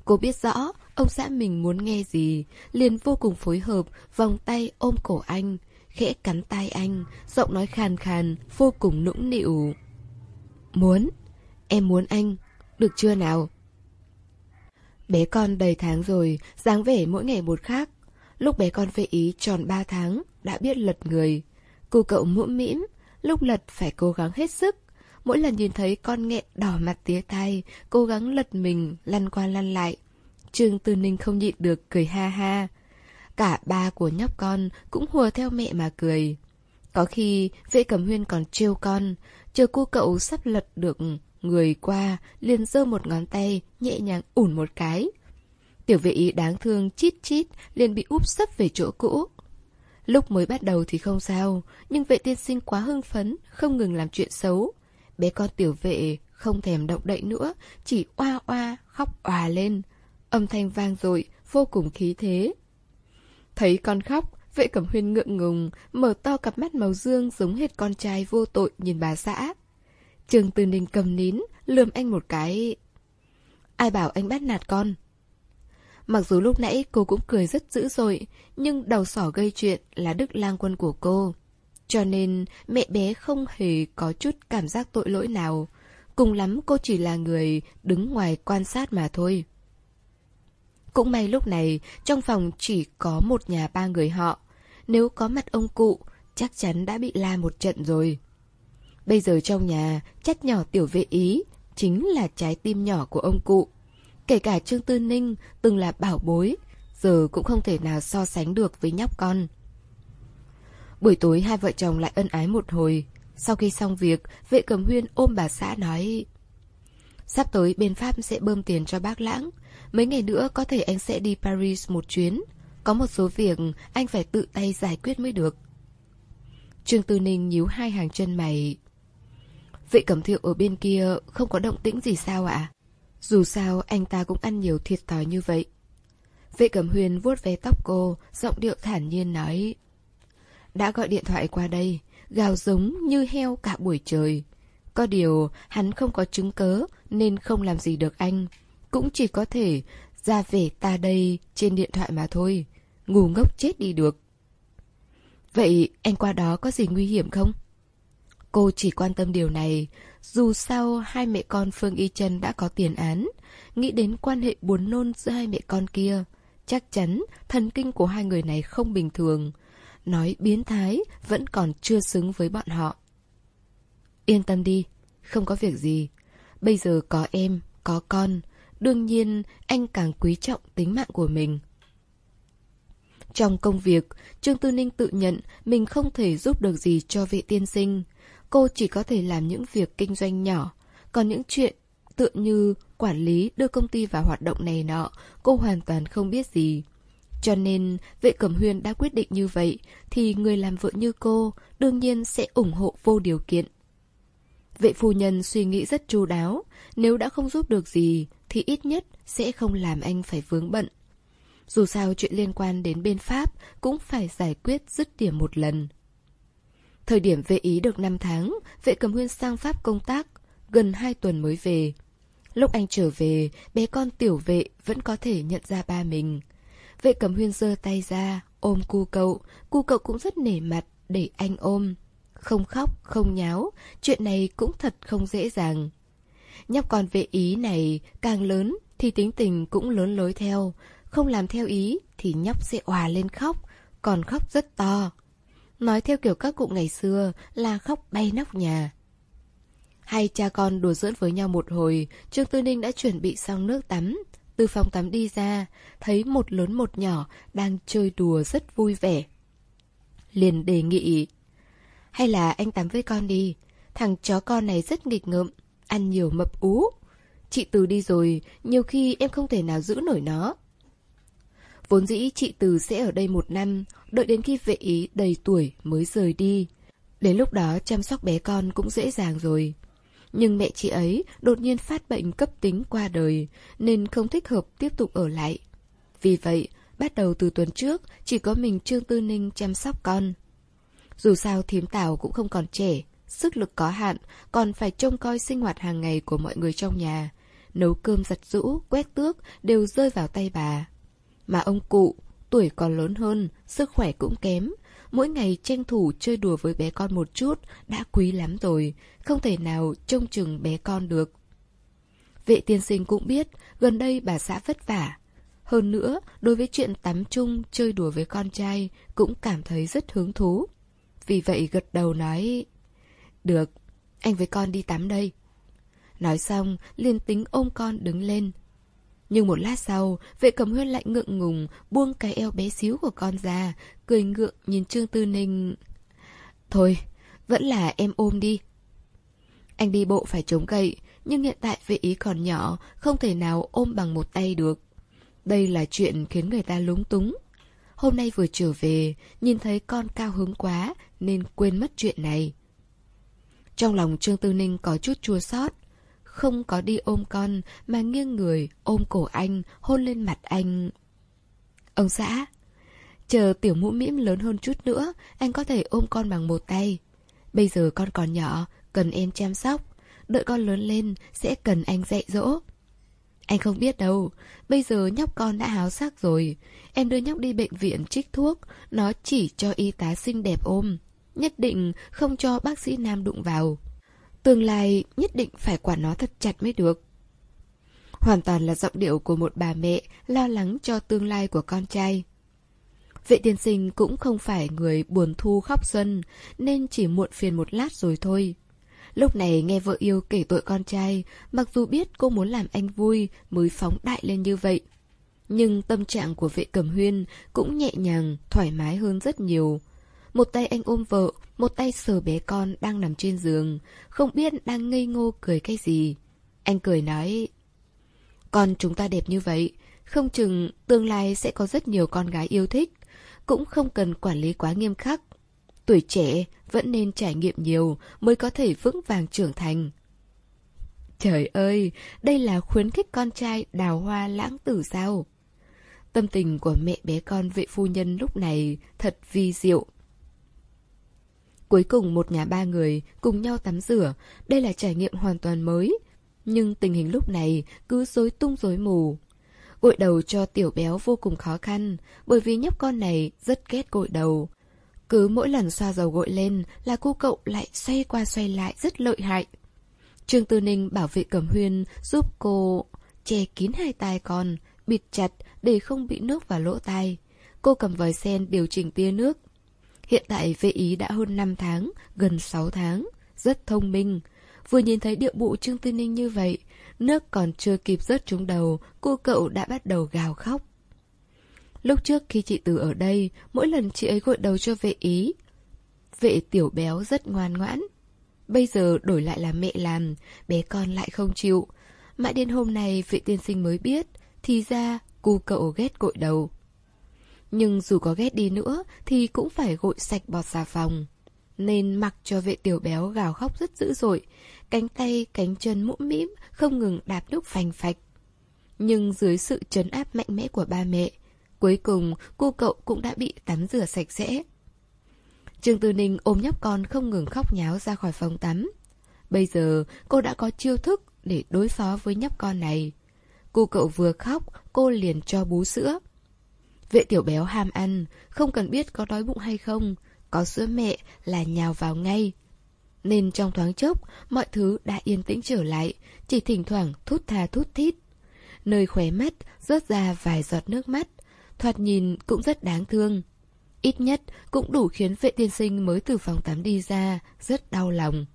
Cô biết rõ, ông xã mình muốn nghe gì, liền vô cùng phối hợp, vòng tay ôm cổ anh, khẽ cắn tai anh, giọng nói khàn khàn, vô cùng nũng nịu. Muốn, em muốn anh, được chưa nào? Bé con đầy tháng rồi, dáng vẻ mỗi ngày một khác. Lúc bé con về ý tròn 3 tháng, đã biết lật người. Cô cậu mũm mĩm, lúc lật phải cố gắng hết sức. Mỗi lần nhìn thấy con nghẹn đỏ mặt tía tai, cố gắng lật mình, lăn qua lăn lại. Trương Tư Ninh không nhịn được cười ha ha. Cả ba của nhóc con cũng hùa theo mẹ mà cười. Có khi vệ cẩm huyên còn trêu con, chờ cô cậu sắp lật được người qua, liền giơ một ngón tay, nhẹ nhàng ủn một cái. Tiểu vệ ý đáng thương chít chít, liền bị úp sấp về chỗ cũ. Lúc mới bắt đầu thì không sao, nhưng vệ tiên sinh quá hưng phấn, không ngừng làm chuyện xấu. Bé con tiểu vệ không thèm động đậy nữa, chỉ oa oa, khóc òa lên. Âm thanh vang dội vô cùng khí thế. Thấy con khóc, vệ cẩm huyên ngượng ngùng, mở to cặp mắt màu dương giống hết con trai vô tội nhìn bà xã. Trường Từ Ninh cầm nín, lườm anh một cái. Ai bảo anh bắt nạt con? Mặc dù lúc nãy cô cũng cười rất dữ dội, nhưng đầu sỏ gây chuyện là đức lang quân của cô. Cho nên mẹ bé không hề có chút cảm giác tội lỗi nào. Cùng lắm cô chỉ là người đứng ngoài quan sát mà thôi. Cũng may lúc này, trong phòng chỉ có một nhà ba người họ. Nếu có mặt ông cụ, chắc chắn đã bị la một trận rồi. Bây giờ trong nhà, chất nhỏ tiểu vệ ý, chính là trái tim nhỏ của ông cụ. Kể cả Trương Tư Ninh từng là bảo bối, giờ cũng không thể nào so sánh được với nhóc con. Buổi tối hai vợ chồng lại ân ái một hồi. Sau khi xong việc, vệ cầm huyên ôm bà xã nói Sắp tới bên Pháp sẽ bơm tiền cho bác lãng. Mấy ngày nữa có thể anh sẽ đi Paris một chuyến. Có một số việc anh phải tự tay giải quyết mới được. Trương Tư Ninh nhíu hai hàng chân mày. Vệ cẩm thiệu ở bên kia không có động tĩnh gì sao ạ? Dù sao anh ta cũng ăn nhiều thiệt thòi như vậy. Vệ cẩm huyền vuốt ve tóc cô, giọng điệu thản nhiên nói. Đã gọi điện thoại qua đây, gào giống như heo cả buổi trời. Có điều, hắn không có chứng cớ nên không làm gì được anh. Cũng chỉ có thể ra về ta đây trên điện thoại mà thôi. Ngu ngốc chết đi được. Vậy anh qua đó có gì nguy hiểm không? Cô chỉ quan tâm điều này, dù sao hai mẹ con Phương Y Trân đã có tiền án, nghĩ đến quan hệ buồn nôn giữa hai mẹ con kia. Chắc chắn thần kinh của hai người này không bình thường. Nói biến thái vẫn còn chưa xứng với bọn họ. Yên tâm đi, không có việc gì. Bây giờ có em, có con. Đương nhiên, anh càng quý trọng tính mạng của mình. Trong công việc, Trương Tư Ninh tự nhận mình không thể giúp được gì cho vị tiên sinh. Cô chỉ có thể làm những việc kinh doanh nhỏ, còn những chuyện tựa như quản lý đưa công ty vào hoạt động này nọ, cô hoàn toàn không biết gì. Cho nên, vệ cẩm huyên đã quyết định như vậy, thì người làm vợ như cô đương nhiên sẽ ủng hộ vô điều kiện. Vệ phu nhân suy nghĩ rất chu đáo, nếu đã không giúp được gì thì ít nhất sẽ không làm anh phải vướng bận. Dù sao chuyện liên quan đến bên Pháp cũng phải giải quyết dứt điểm một lần. Thời điểm vệ ý được 5 tháng, vệ cầm huyên sang Pháp công tác, gần 2 tuần mới về. Lúc anh trở về, bé con tiểu vệ vẫn có thể nhận ra ba mình. Vệ cầm huyên giơ tay ra, ôm cu cậu, cu cậu cũng rất nể mặt để anh ôm. Không khóc, không nháo, chuyện này cũng thật không dễ dàng. Nhóc con vệ ý này càng lớn thì tính tình cũng lớn lối theo, không làm theo ý thì nhóc sẽ òa lên khóc, còn khóc rất to. Nói theo kiểu các cụ ngày xưa là khóc bay nóc nhà. Hai cha con đùa giỡn với nhau một hồi, Trương Tư Ninh đã chuẩn bị xong nước tắm. Từ phòng tắm đi ra, thấy một lớn một nhỏ đang chơi đùa rất vui vẻ. Liền đề nghị, hay là anh tắm với con đi, thằng chó con này rất nghịch ngợm, ăn nhiều mập ú. Chị Từ đi rồi, nhiều khi em không thể nào giữ nổi nó. Vốn dĩ chị Từ sẽ ở đây một năm, đợi đến khi vệ ý đầy tuổi mới rời đi. Đến lúc đó chăm sóc bé con cũng dễ dàng rồi. Nhưng mẹ chị ấy đột nhiên phát bệnh cấp tính qua đời, nên không thích hợp tiếp tục ở lại. Vì vậy, bắt đầu từ tuần trước, chỉ có mình Trương Tư Ninh chăm sóc con. Dù sao thím Tào cũng không còn trẻ, sức lực có hạn, còn phải trông coi sinh hoạt hàng ngày của mọi người trong nhà. Nấu cơm giặt rũ, quét tước đều rơi vào tay bà. Mà ông cụ, tuổi còn lớn hơn, sức khỏe cũng kém. Mỗi ngày tranh thủ chơi đùa với bé con một chút đã quý lắm rồi, không thể nào trông chừng bé con được. Vệ tiên sinh cũng biết, gần đây bà xã vất vả. Hơn nữa, đối với chuyện tắm chung, chơi đùa với con trai, cũng cảm thấy rất hứng thú. Vì vậy gật đầu nói, Được, anh với con đi tắm đây. Nói xong, liền tính ôm con đứng lên, nhưng một lát sau, vệ cầm huyên lại ngượng ngùng, buông cái eo bé xíu của con ra, cười ngượng nhìn Trương Tư Ninh. Thôi, vẫn là em ôm đi. Anh đi bộ phải chống gậy, nhưng hiện tại vệ ý còn nhỏ, không thể nào ôm bằng một tay được. Đây là chuyện khiến người ta lúng túng. Hôm nay vừa trở về, nhìn thấy con cao hứng quá, nên quên mất chuyện này. Trong lòng Trương Tư Ninh có chút chua xót không có đi ôm con mà nghiêng người ôm cổ anh, hôn lên mặt anh. Ông xã, chờ tiểu mũ mĩm lớn hơn chút nữa, anh có thể ôm con bằng một tay. Bây giờ con còn nhỏ, cần em chăm sóc. Đợi con lớn lên, sẽ cần anh dạy dỗ. Anh không biết đâu, bây giờ nhóc con đã háo sắc rồi. Em đưa nhóc đi bệnh viện trích thuốc, nó chỉ cho y tá xinh đẹp ôm. Nhất định không cho bác sĩ nam đụng vào. Tương lai nhất định phải quản nó thật chặt mới được. Hoàn toàn là giọng điệu của một bà mẹ lo lắng cho tương lai của con trai. Vệ tiên sinh cũng không phải người buồn thu khóc xuân, nên chỉ muộn phiền một lát rồi thôi. Lúc này nghe vợ yêu kể tội con trai, mặc dù biết cô muốn làm anh vui mới phóng đại lên như vậy. Nhưng tâm trạng của vệ cẩm huyên cũng nhẹ nhàng, thoải mái hơn rất nhiều. Một tay anh ôm vợ, một tay sờ bé con đang nằm trên giường, không biết đang ngây ngô cười cái gì. Anh cười nói, Con chúng ta đẹp như vậy, không chừng tương lai sẽ có rất nhiều con gái yêu thích, cũng không cần quản lý quá nghiêm khắc. Tuổi trẻ vẫn nên trải nghiệm nhiều mới có thể vững vàng trưởng thành. Trời ơi, đây là khuyến khích con trai đào hoa lãng tử sao? Tâm tình của mẹ bé con vệ phu nhân lúc này thật vi diệu. Cuối cùng một nhà ba người cùng nhau tắm rửa, đây là trải nghiệm hoàn toàn mới. Nhưng tình hình lúc này cứ rối tung rối mù. Gội đầu cho tiểu béo vô cùng khó khăn, bởi vì nhóc con này rất ghét gội đầu. Cứ mỗi lần xoa dầu gội lên là cô cậu lại xoay qua xoay lại rất lợi hại. Trương Tư Ninh bảo vệ Cẩm Huyên giúp cô che kín hai tai con, bịt chặt để không bị nước vào lỗ tai. Cô cầm vòi sen điều chỉnh tia nước, Hiện tại vệ ý đã hơn 5 tháng, gần 6 tháng, rất thông minh. Vừa nhìn thấy điệu bộ Trương Tư Ninh như vậy, nước còn chưa kịp rớt trúng đầu, cô cậu đã bắt đầu gào khóc. Lúc trước khi chị Từ ở đây, mỗi lần chị ấy gội đầu cho vệ ý. Vệ tiểu béo rất ngoan ngoãn. Bây giờ đổi lại là mẹ làm, bé con lại không chịu. Mãi đến hôm nay vệ tiên sinh mới biết, thì ra cu cậu ghét gội đầu. Nhưng dù có ghét đi nữa thì cũng phải gội sạch bọt xà phòng. Nên mặc cho vệ tiểu béo gào khóc rất dữ dội, cánh tay, cánh chân mũm mĩm, không ngừng đạp đúc phành phạch. Nhưng dưới sự trấn áp mạnh mẽ của ba mẹ, cuối cùng cô cậu cũng đã bị tắm rửa sạch sẽ. Trương Tư Ninh ôm nhóc con không ngừng khóc nháo ra khỏi phòng tắm. Bây giờ cô đã có chiêu thức để đối phó với nhóc con này. Cô cậu vừa khóc, cô liền cho bú sữa. Vệ tiểu béo ham ăn, không cần biết có đói bụng hay không, có sữa mẹ là nhào vào ngay. Nên trong thoáng chốc, mọi thứ đã yên tĩnh trở lại, chỉ thỉnh thoảng thút tha thút thít. Nơi khóe mắt rớt ra vài giọt nước mắt, thoạt nhìn cũng rất đáng thương. Ít nhất cũng đủ khiến vệ tiên sinh mới từ phòng tắm đi ra, rất đau lòng.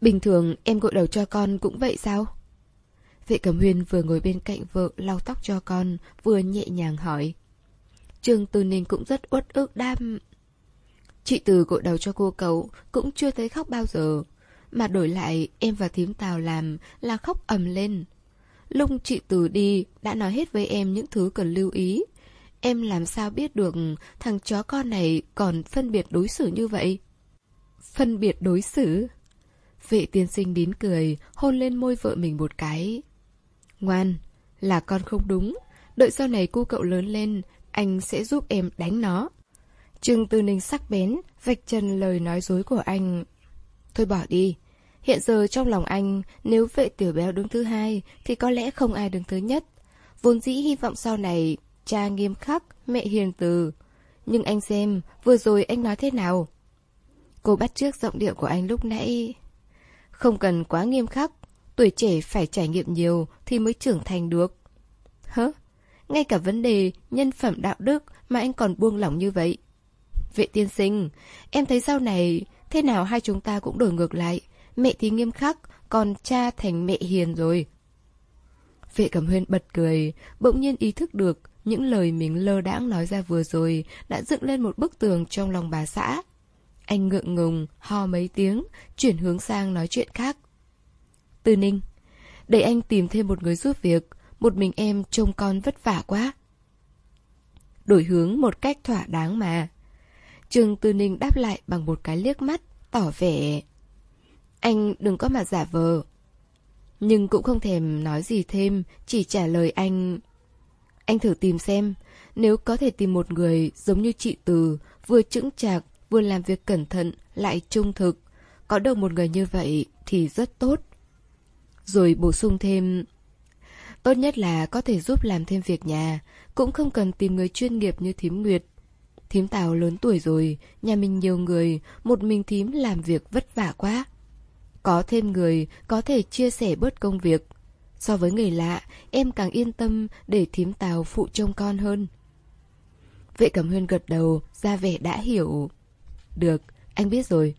Bình thường em gội đầu cho con cũng vậy sao? Vệ cẩm huyên vừa ngồi bên cạnh vợ lau tóc cho con, vừa nhẹ nhàng hỏi. Trương Tư Ninh cũng rất uất ức đam. Chị Từ gội đầu cho cô cậu cũng chưa thấy khóc bao giờ. Mà đổi lại em và thím Tào làm là khóc ầm lên. Lúc chị Từ đi đã nói hết với em những thứ cần lưu ý. Em làm sao biết được thằng chó con này còn phân biệt đối xử như vậy? Phân biệt đối xử? Vệ tiên sinh đín cười, hôn lên môi vợ mình một cái. Ngoan, là con không đúng. Đợi sau này cu cậu lớn lên, anh sẽ giúp em đánh nó. Trương Tư Ninh sắc bén, vạch trần lời nói dối của anh. Thôi bỏ đi. Hiện giờ trong lòng anh, nếu vệ tiểu béo đứng thứ hai, thì có lẽ không ai đứng thứ nhất. Vốn dĩ hy vọng sau này, cha nghiêm khắc, mẹ hiền từ. Nhưng anh xem, vừa rồi anh nói thế nào? Cô bắt trước giọng điệu của anh lúc nãy. Không cần quá nghiêm khắc, tuổi trẻ phải trải nghiệm nhiều thì mới trưởng thành được. Hớ? Ngay cả vấn đề nhân phẩm đạo đức mà anh còn buông lỏng như vậy. Vệ tiên sinh, em thấy sau này thế nào hai chúng ta cũng đổi ngược lại. Mẹ thì nghiêm khắc, còn cha thành mẹ hiền rồi. Vệ cẩm huyên bật cười, bỗng nhiên ý thức được những lời mình lơ đãng nói ra vừa rồi đã dựng lên một bức tường trong lòng bà xã. Anh ngượng ngùng, ho mấy tiếng, chuyển hướng sang nói chuyện khác. Tư Ninh, để anh tìm thêm một người giúp việc, một mình em trông con vất vả quá. Đổi hướng một cách thỏa đáng mà. Trương Tư Ninh đáp lại bằng một cái liếc mắt, tỏ vẻ. Anh đừng có mà giả vờ. Nhưng cũng không thèm nói gì thêm, chỉ trả lời anh. Anh thử tìm xem, nếu có thể tìm một người giống như chị Từ, vừa chững chạc, vừa làm việc cẩn thận, lại trung thực. Có được một người như vậy thì rất tốt. Rồi bổ sung thêm... Tốt nhất là có thể giúp làm thêm việc nhà, cũng không cần tìm người chuyên nghiệp như thím Nguyệt. Thím Tào lớn tuổi rồi, nhà mình nhiều người, một mình thím làm việc vất vả quá. Có thêm người, có thể chia sẻ bớt công việc. So với người lạ, em càng yên tâm để thím Tào phụ trông con hơn. Vệ Cẩm Huyên gật đầu, ra vẻ đã hiểu. Được, anh biết rồi.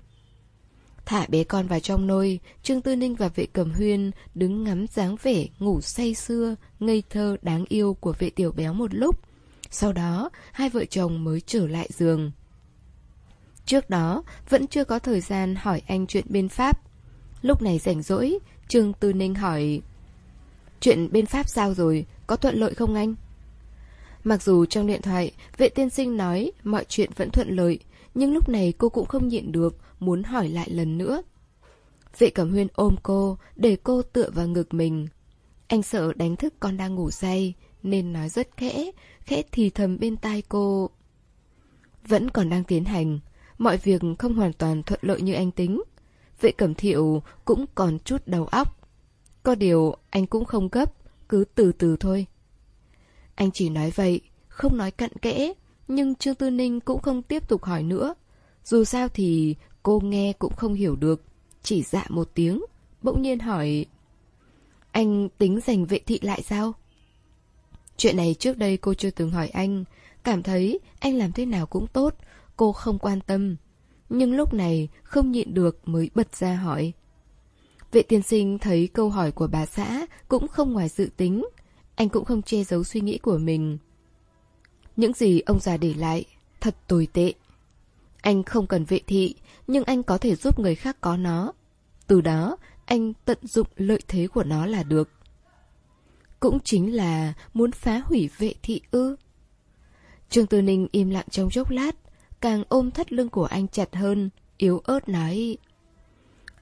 Thả bé con vào trong nôi, Trương Tư Ninh và vệ cầm Huyên đứng ngắm dáng vẻ ngủ say sưa, ngây thơ đáng yêu của vệ tiểu béo một lúc. Sau đó, hai vợ chồng mới trở lại giường. Trước đó, vẫn chưa có thời gian hỏi anh chuyện bên Pháp. Lúc này rảnh rỗi, Trương Tư Ninh hỏi Chuyện bên Pháp sao rồi, có thuận lợi không anh? Mặc dù trong điện thoại, vệ tiên sinh nói mọi chuyện vẫn thuận lợi, nhưng lúc này cô cũng không nhịn được, muốn hỏi lại lần nữa. Vệ Cẩm Huyên ôm cô, để cô tựa vào ngực mình. Anh sợ đánh thức con đang ngủ say, nên nói rất khẽ, khẽ thì thầm bên tai cô. Vẫn còn đang tiến hành, mọi việc không hoàn toàn thuận lợi như anh tính. Vệ Cẩm Thiệu cũng còn chút đầu óc. Có điều anh cũng không gấp, cứ từ từ thôi. Anh chỉ nói vậy, không nói cặn kẽ, nhưng Trương Tư Ninh cũng không tiếp tục hỏi nữa. Dù sao thì cô nghe cũng không hiểu được, chỉ dạ một tiếng, bỗng nhiên hỏi Anh tính giành vệ thị lại sao? Chuyện này trước đây cô chưa từng hỏi anh, cảm thấy anh làm thế nào cũng tốt, cô không quan tâm. Nhưng lúc này không nhịn được mới bật ra hỏi. Vệ tiên sinh thấy câu hỏi của bà xã cũng không ngoài dự tính, anh cũng không che giấu suy nghĩ của mình. Những gì ông già để lại, thật tồi tệ. Anh không cần vệ thị, nhưng anh có thể giúp người khác có nó. Từ đó, anh tận dụng lợi thế của nó là được. Cũng chính là muốn phá hủy vệ thị ư. Trương Tư Ninh im lặng trong chốc lát, càng ôm thắt lưng của anh chặt hơn, yếu ớt nói.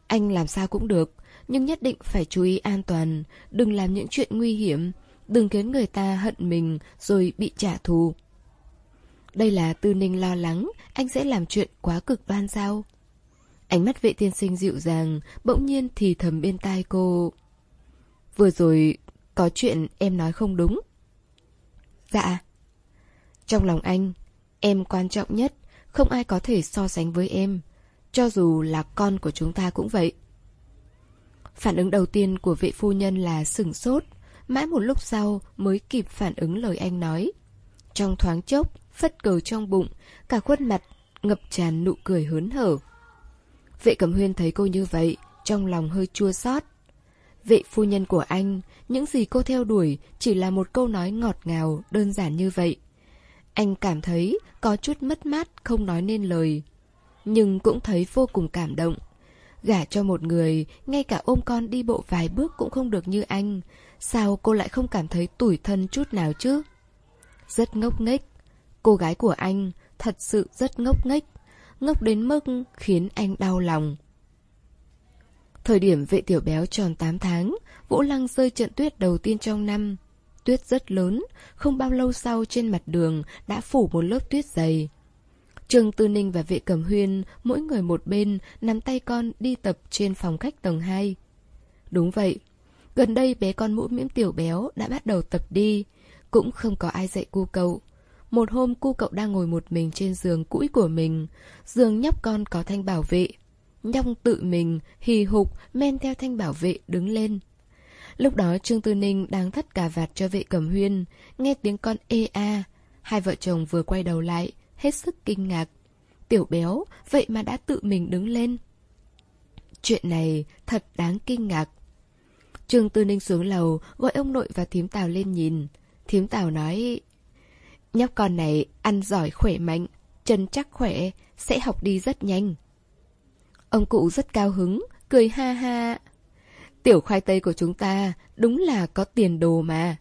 Anh làm sao cũng được, nhưng nhất định phải chú ý an toàn, đừng làm những chuyện nguy hiểm, đừng khiến người ta hận mình rồi bị trả thù. Đây là Tư Ninh lo lắng, anh sẽ làm chuyện quá cực đoan sao? Ánh mắt vệ tiên sinh dịu dàng, bỗng nhiên thì thầm bên tai cô. Vừa rồi, có chuyện em nói không đúng. Dạ. Trong lòng anh, em quan trọng nhất, không ai có thể so sánh với em. Cho dù là con của chúng ta cũng vậy. Phản ứng đầu tiên của vệ phu nhân là sửng sốt, mãi một lúc sau mới kịp phản ứng lời anh nói. Trong thoáng chốc, phất cờ trong bụng, cả khuôn mặt ngập tràn nụ cười hớn hở. Vệ cẩm huyên thấy cô như vậy, trong lòng hơi chua xót. Vệ phu nhân của anh, những gì cô theo đuổi chỉ là một câu nói ngọt ngào, đơn giản như vậy. Anh cảm thấy có chút mất mát không nói nên lời, nhưng cũng thấy vô cùng cảm động. Gả cho một người, ngay cả ôm con đi bộ vài bước cũng không được như anh, sao cô lại không cảm thấy tủi thân chút nào chứ? Rất ngốc nghếch, cô gái của anh thật sự rất ngốc nghếch, ngốc đến mức khiến anh đau lòng. Thời điểm vệ tiểu béo tròn 8 tháng, Vũ Lăng rơi trận tuyết đầu tiên trong năm. Tuyết rất lớn, không bao lâu sau trên mặt đường đã phủ một lớp tuyết dày. Trương Tư Ninh và vệ cẩm huyên, mỗi người một bên, nắm tay con đi tập trên phòng khách tầng 2. Đúng vậy, gần đây bé con mũ miễm tiểu béo đã bắt đầu tập đi, cũng không có ai dạy cu cậu. Một hôm cu cậu đang ngồi một mình trên giường cũi của mình, giường nhóc con có thanh bảo vệ. Nhong tự mình, hì hục, men theo thanh bảo vệ đứng lên. Lúc đó Trương Tư Ninh đang thắt cà vạt cho vệ cẩm huyên, nghe tiếng con ê a. Hai vợ chồng vừa quay đầu lại, hết sức kinh ngạc. Tiểu béo, vậy mà đã tự mình đứng lên. Chuyện này thật đáng kinh ngạc. Trương Tư Ninh xuống lầu, gọi ông nội và thím Tào lên nhìn. Thím Tào nói, nhóc con này ăn giỏi khỏe mạnh, chân chắc khỏe, sẽ học đi rất nhanh. Ông cụ rất cao hứng, cười ha ha. Tiểu khoai tây của chúng ta đúng là có tiền đồ mà.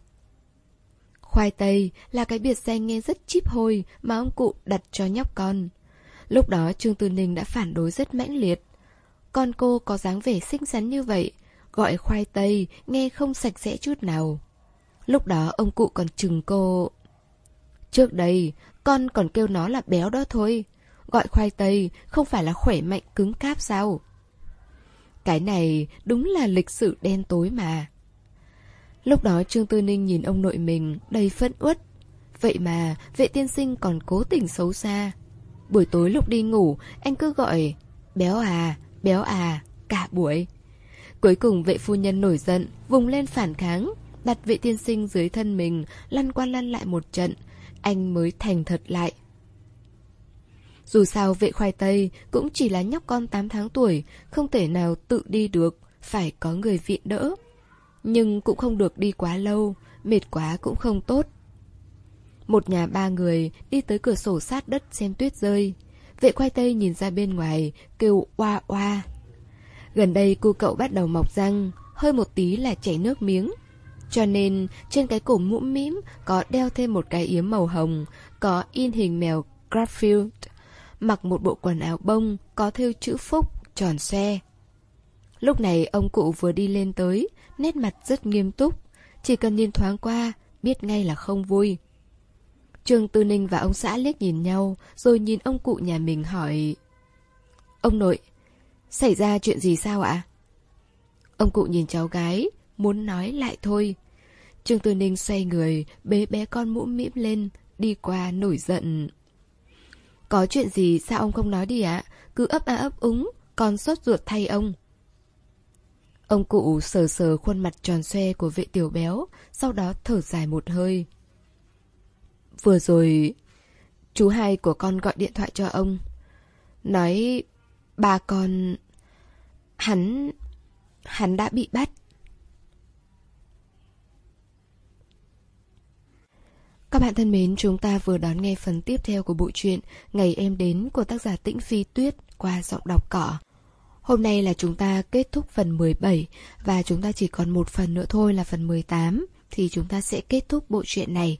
Khoai tây là cái biệt danh nghe rất chip hôi mà ông cụ đặt cho nhóc con. Lúc đó Trương Tư Ninh đã phản đối rất mãnh liệt. Con cô có dáng vẻ xinh xắn như vậy, gọi khoai tây nghe không sạch sẽ chút nào. Lúc đó ông cụ còn chừng cô. Trước đây, con còn kêu nó là béo đó thôi. Gọi khoai tây không phải là khỏe mạnh cứng cáp sao? Cái này đúng là lịch sử đen tối mà. Lúc đó Trương Tư Ninh nhìn ông nội mình đầy phẫn uất. Vậy mà vệ tiên sinh còn cố tình xấu xa. Buổi tối lúc đi ngủ, anh cứ gọi béo à, béo à, cả buổi. Cuối cùng vệ phu nhân nổi giận, vùng lên phản kháng, đặt vệ tiên sinh dưới thân mình, lăn qua lăn lại một trận. Anh mới thành thật lại. Dù sao vệ khoai tây cũng chỉ là nhóc con 8 tháng tuổi, không thể nào tự đi được, phải có người viện đỡ. Nhưng cũng không được đi quá lâu, mệt quá cũng không tốt. Một nhà ba người đi tới cửa sổ sát đất xem tuyết rơi. Vệ khoai tây nhìn ra bên ngoài, kêu oa oa. Gần đây cô cậu bắt đầu mọc răng, hơi một tí là chảy nước miếng. Cho nên trên cái cổ mũm mĩm có đeo thêm một cái yếm màu hồng, có in hình mèo Garfield, mặc một bộ quần áo bông có thêu chữ phúc tròn xe. Lúc này ông cụ vừa đi lên tới, nét mặt rất nghiêm túc, chỉ cần nhìn thoáng qua, biết ngay là không vui. Trương Tư Ninh và ông xã liếc nhìn nhau, rồi nhìn ông cụ nhà mình hỏi Ông nội, xảy ra chuyện gì sao ạ? Ông cụ nhìn cháu gái, muốn nói lại thôi. Trương Tư Ninh xoay người, bế bé con mũ mĩm lên, đi qua nổi giận. Có chuyện gì sao ông không nói đi ạ? Cứ ấp a ấp úng, con sốt ruột thay ông. Ông cụ sờ sờ khuôn mặt tròn xoe của vệ tiểu béo, sau đó thở dài một hơi. Vừa rồi, chú hai của con gọi điện thoại cho ông. Nói ba con... Hắn... Hắn đã bị bắt. Các bạn thân mến, chúng ta vừa đón nghe phần tiếp theo của bộ truyện Ngày em đến của tác giả Tĩnh Phi Tuyết qua giọng đọc cỏ. Hôm nay là chúng ta kết thúc phần 17 và chúng ta chỉ còn một phần nữa thôi là phần 18 thì chúng ta sẽ kết thúc bộ truyện này.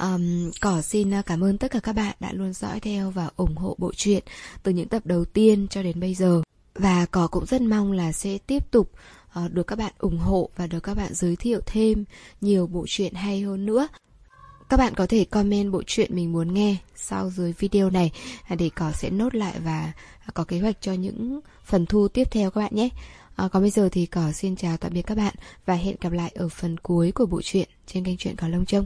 Um, cỏ xin cảm ơn tất cả các bạn đã luôn dõi theo và ủng hộ bộ truyện từ những tập đầu tiên cho đến bây giờ. Và cỏ cũng rất mong là sẽ tiếp tục uh, được các bạn ủng hộ và được các bạn giới thiệu thêm nhiều bộ truyện hay hơn nữa. Các bạn có thể comment bộ truyện mình muốn nghe sau dưới video này à, để cỏ sẽ nốt lại và có kế hoạch cho những phần thu tiếp theo các bạn nhé. À, còn bây giờ thì cỏ xin chào tạm biệt các bạn và hẹn gặp lại ở phần cuối của bộ truyện trên kênh truyện Cỏ Lông Trông.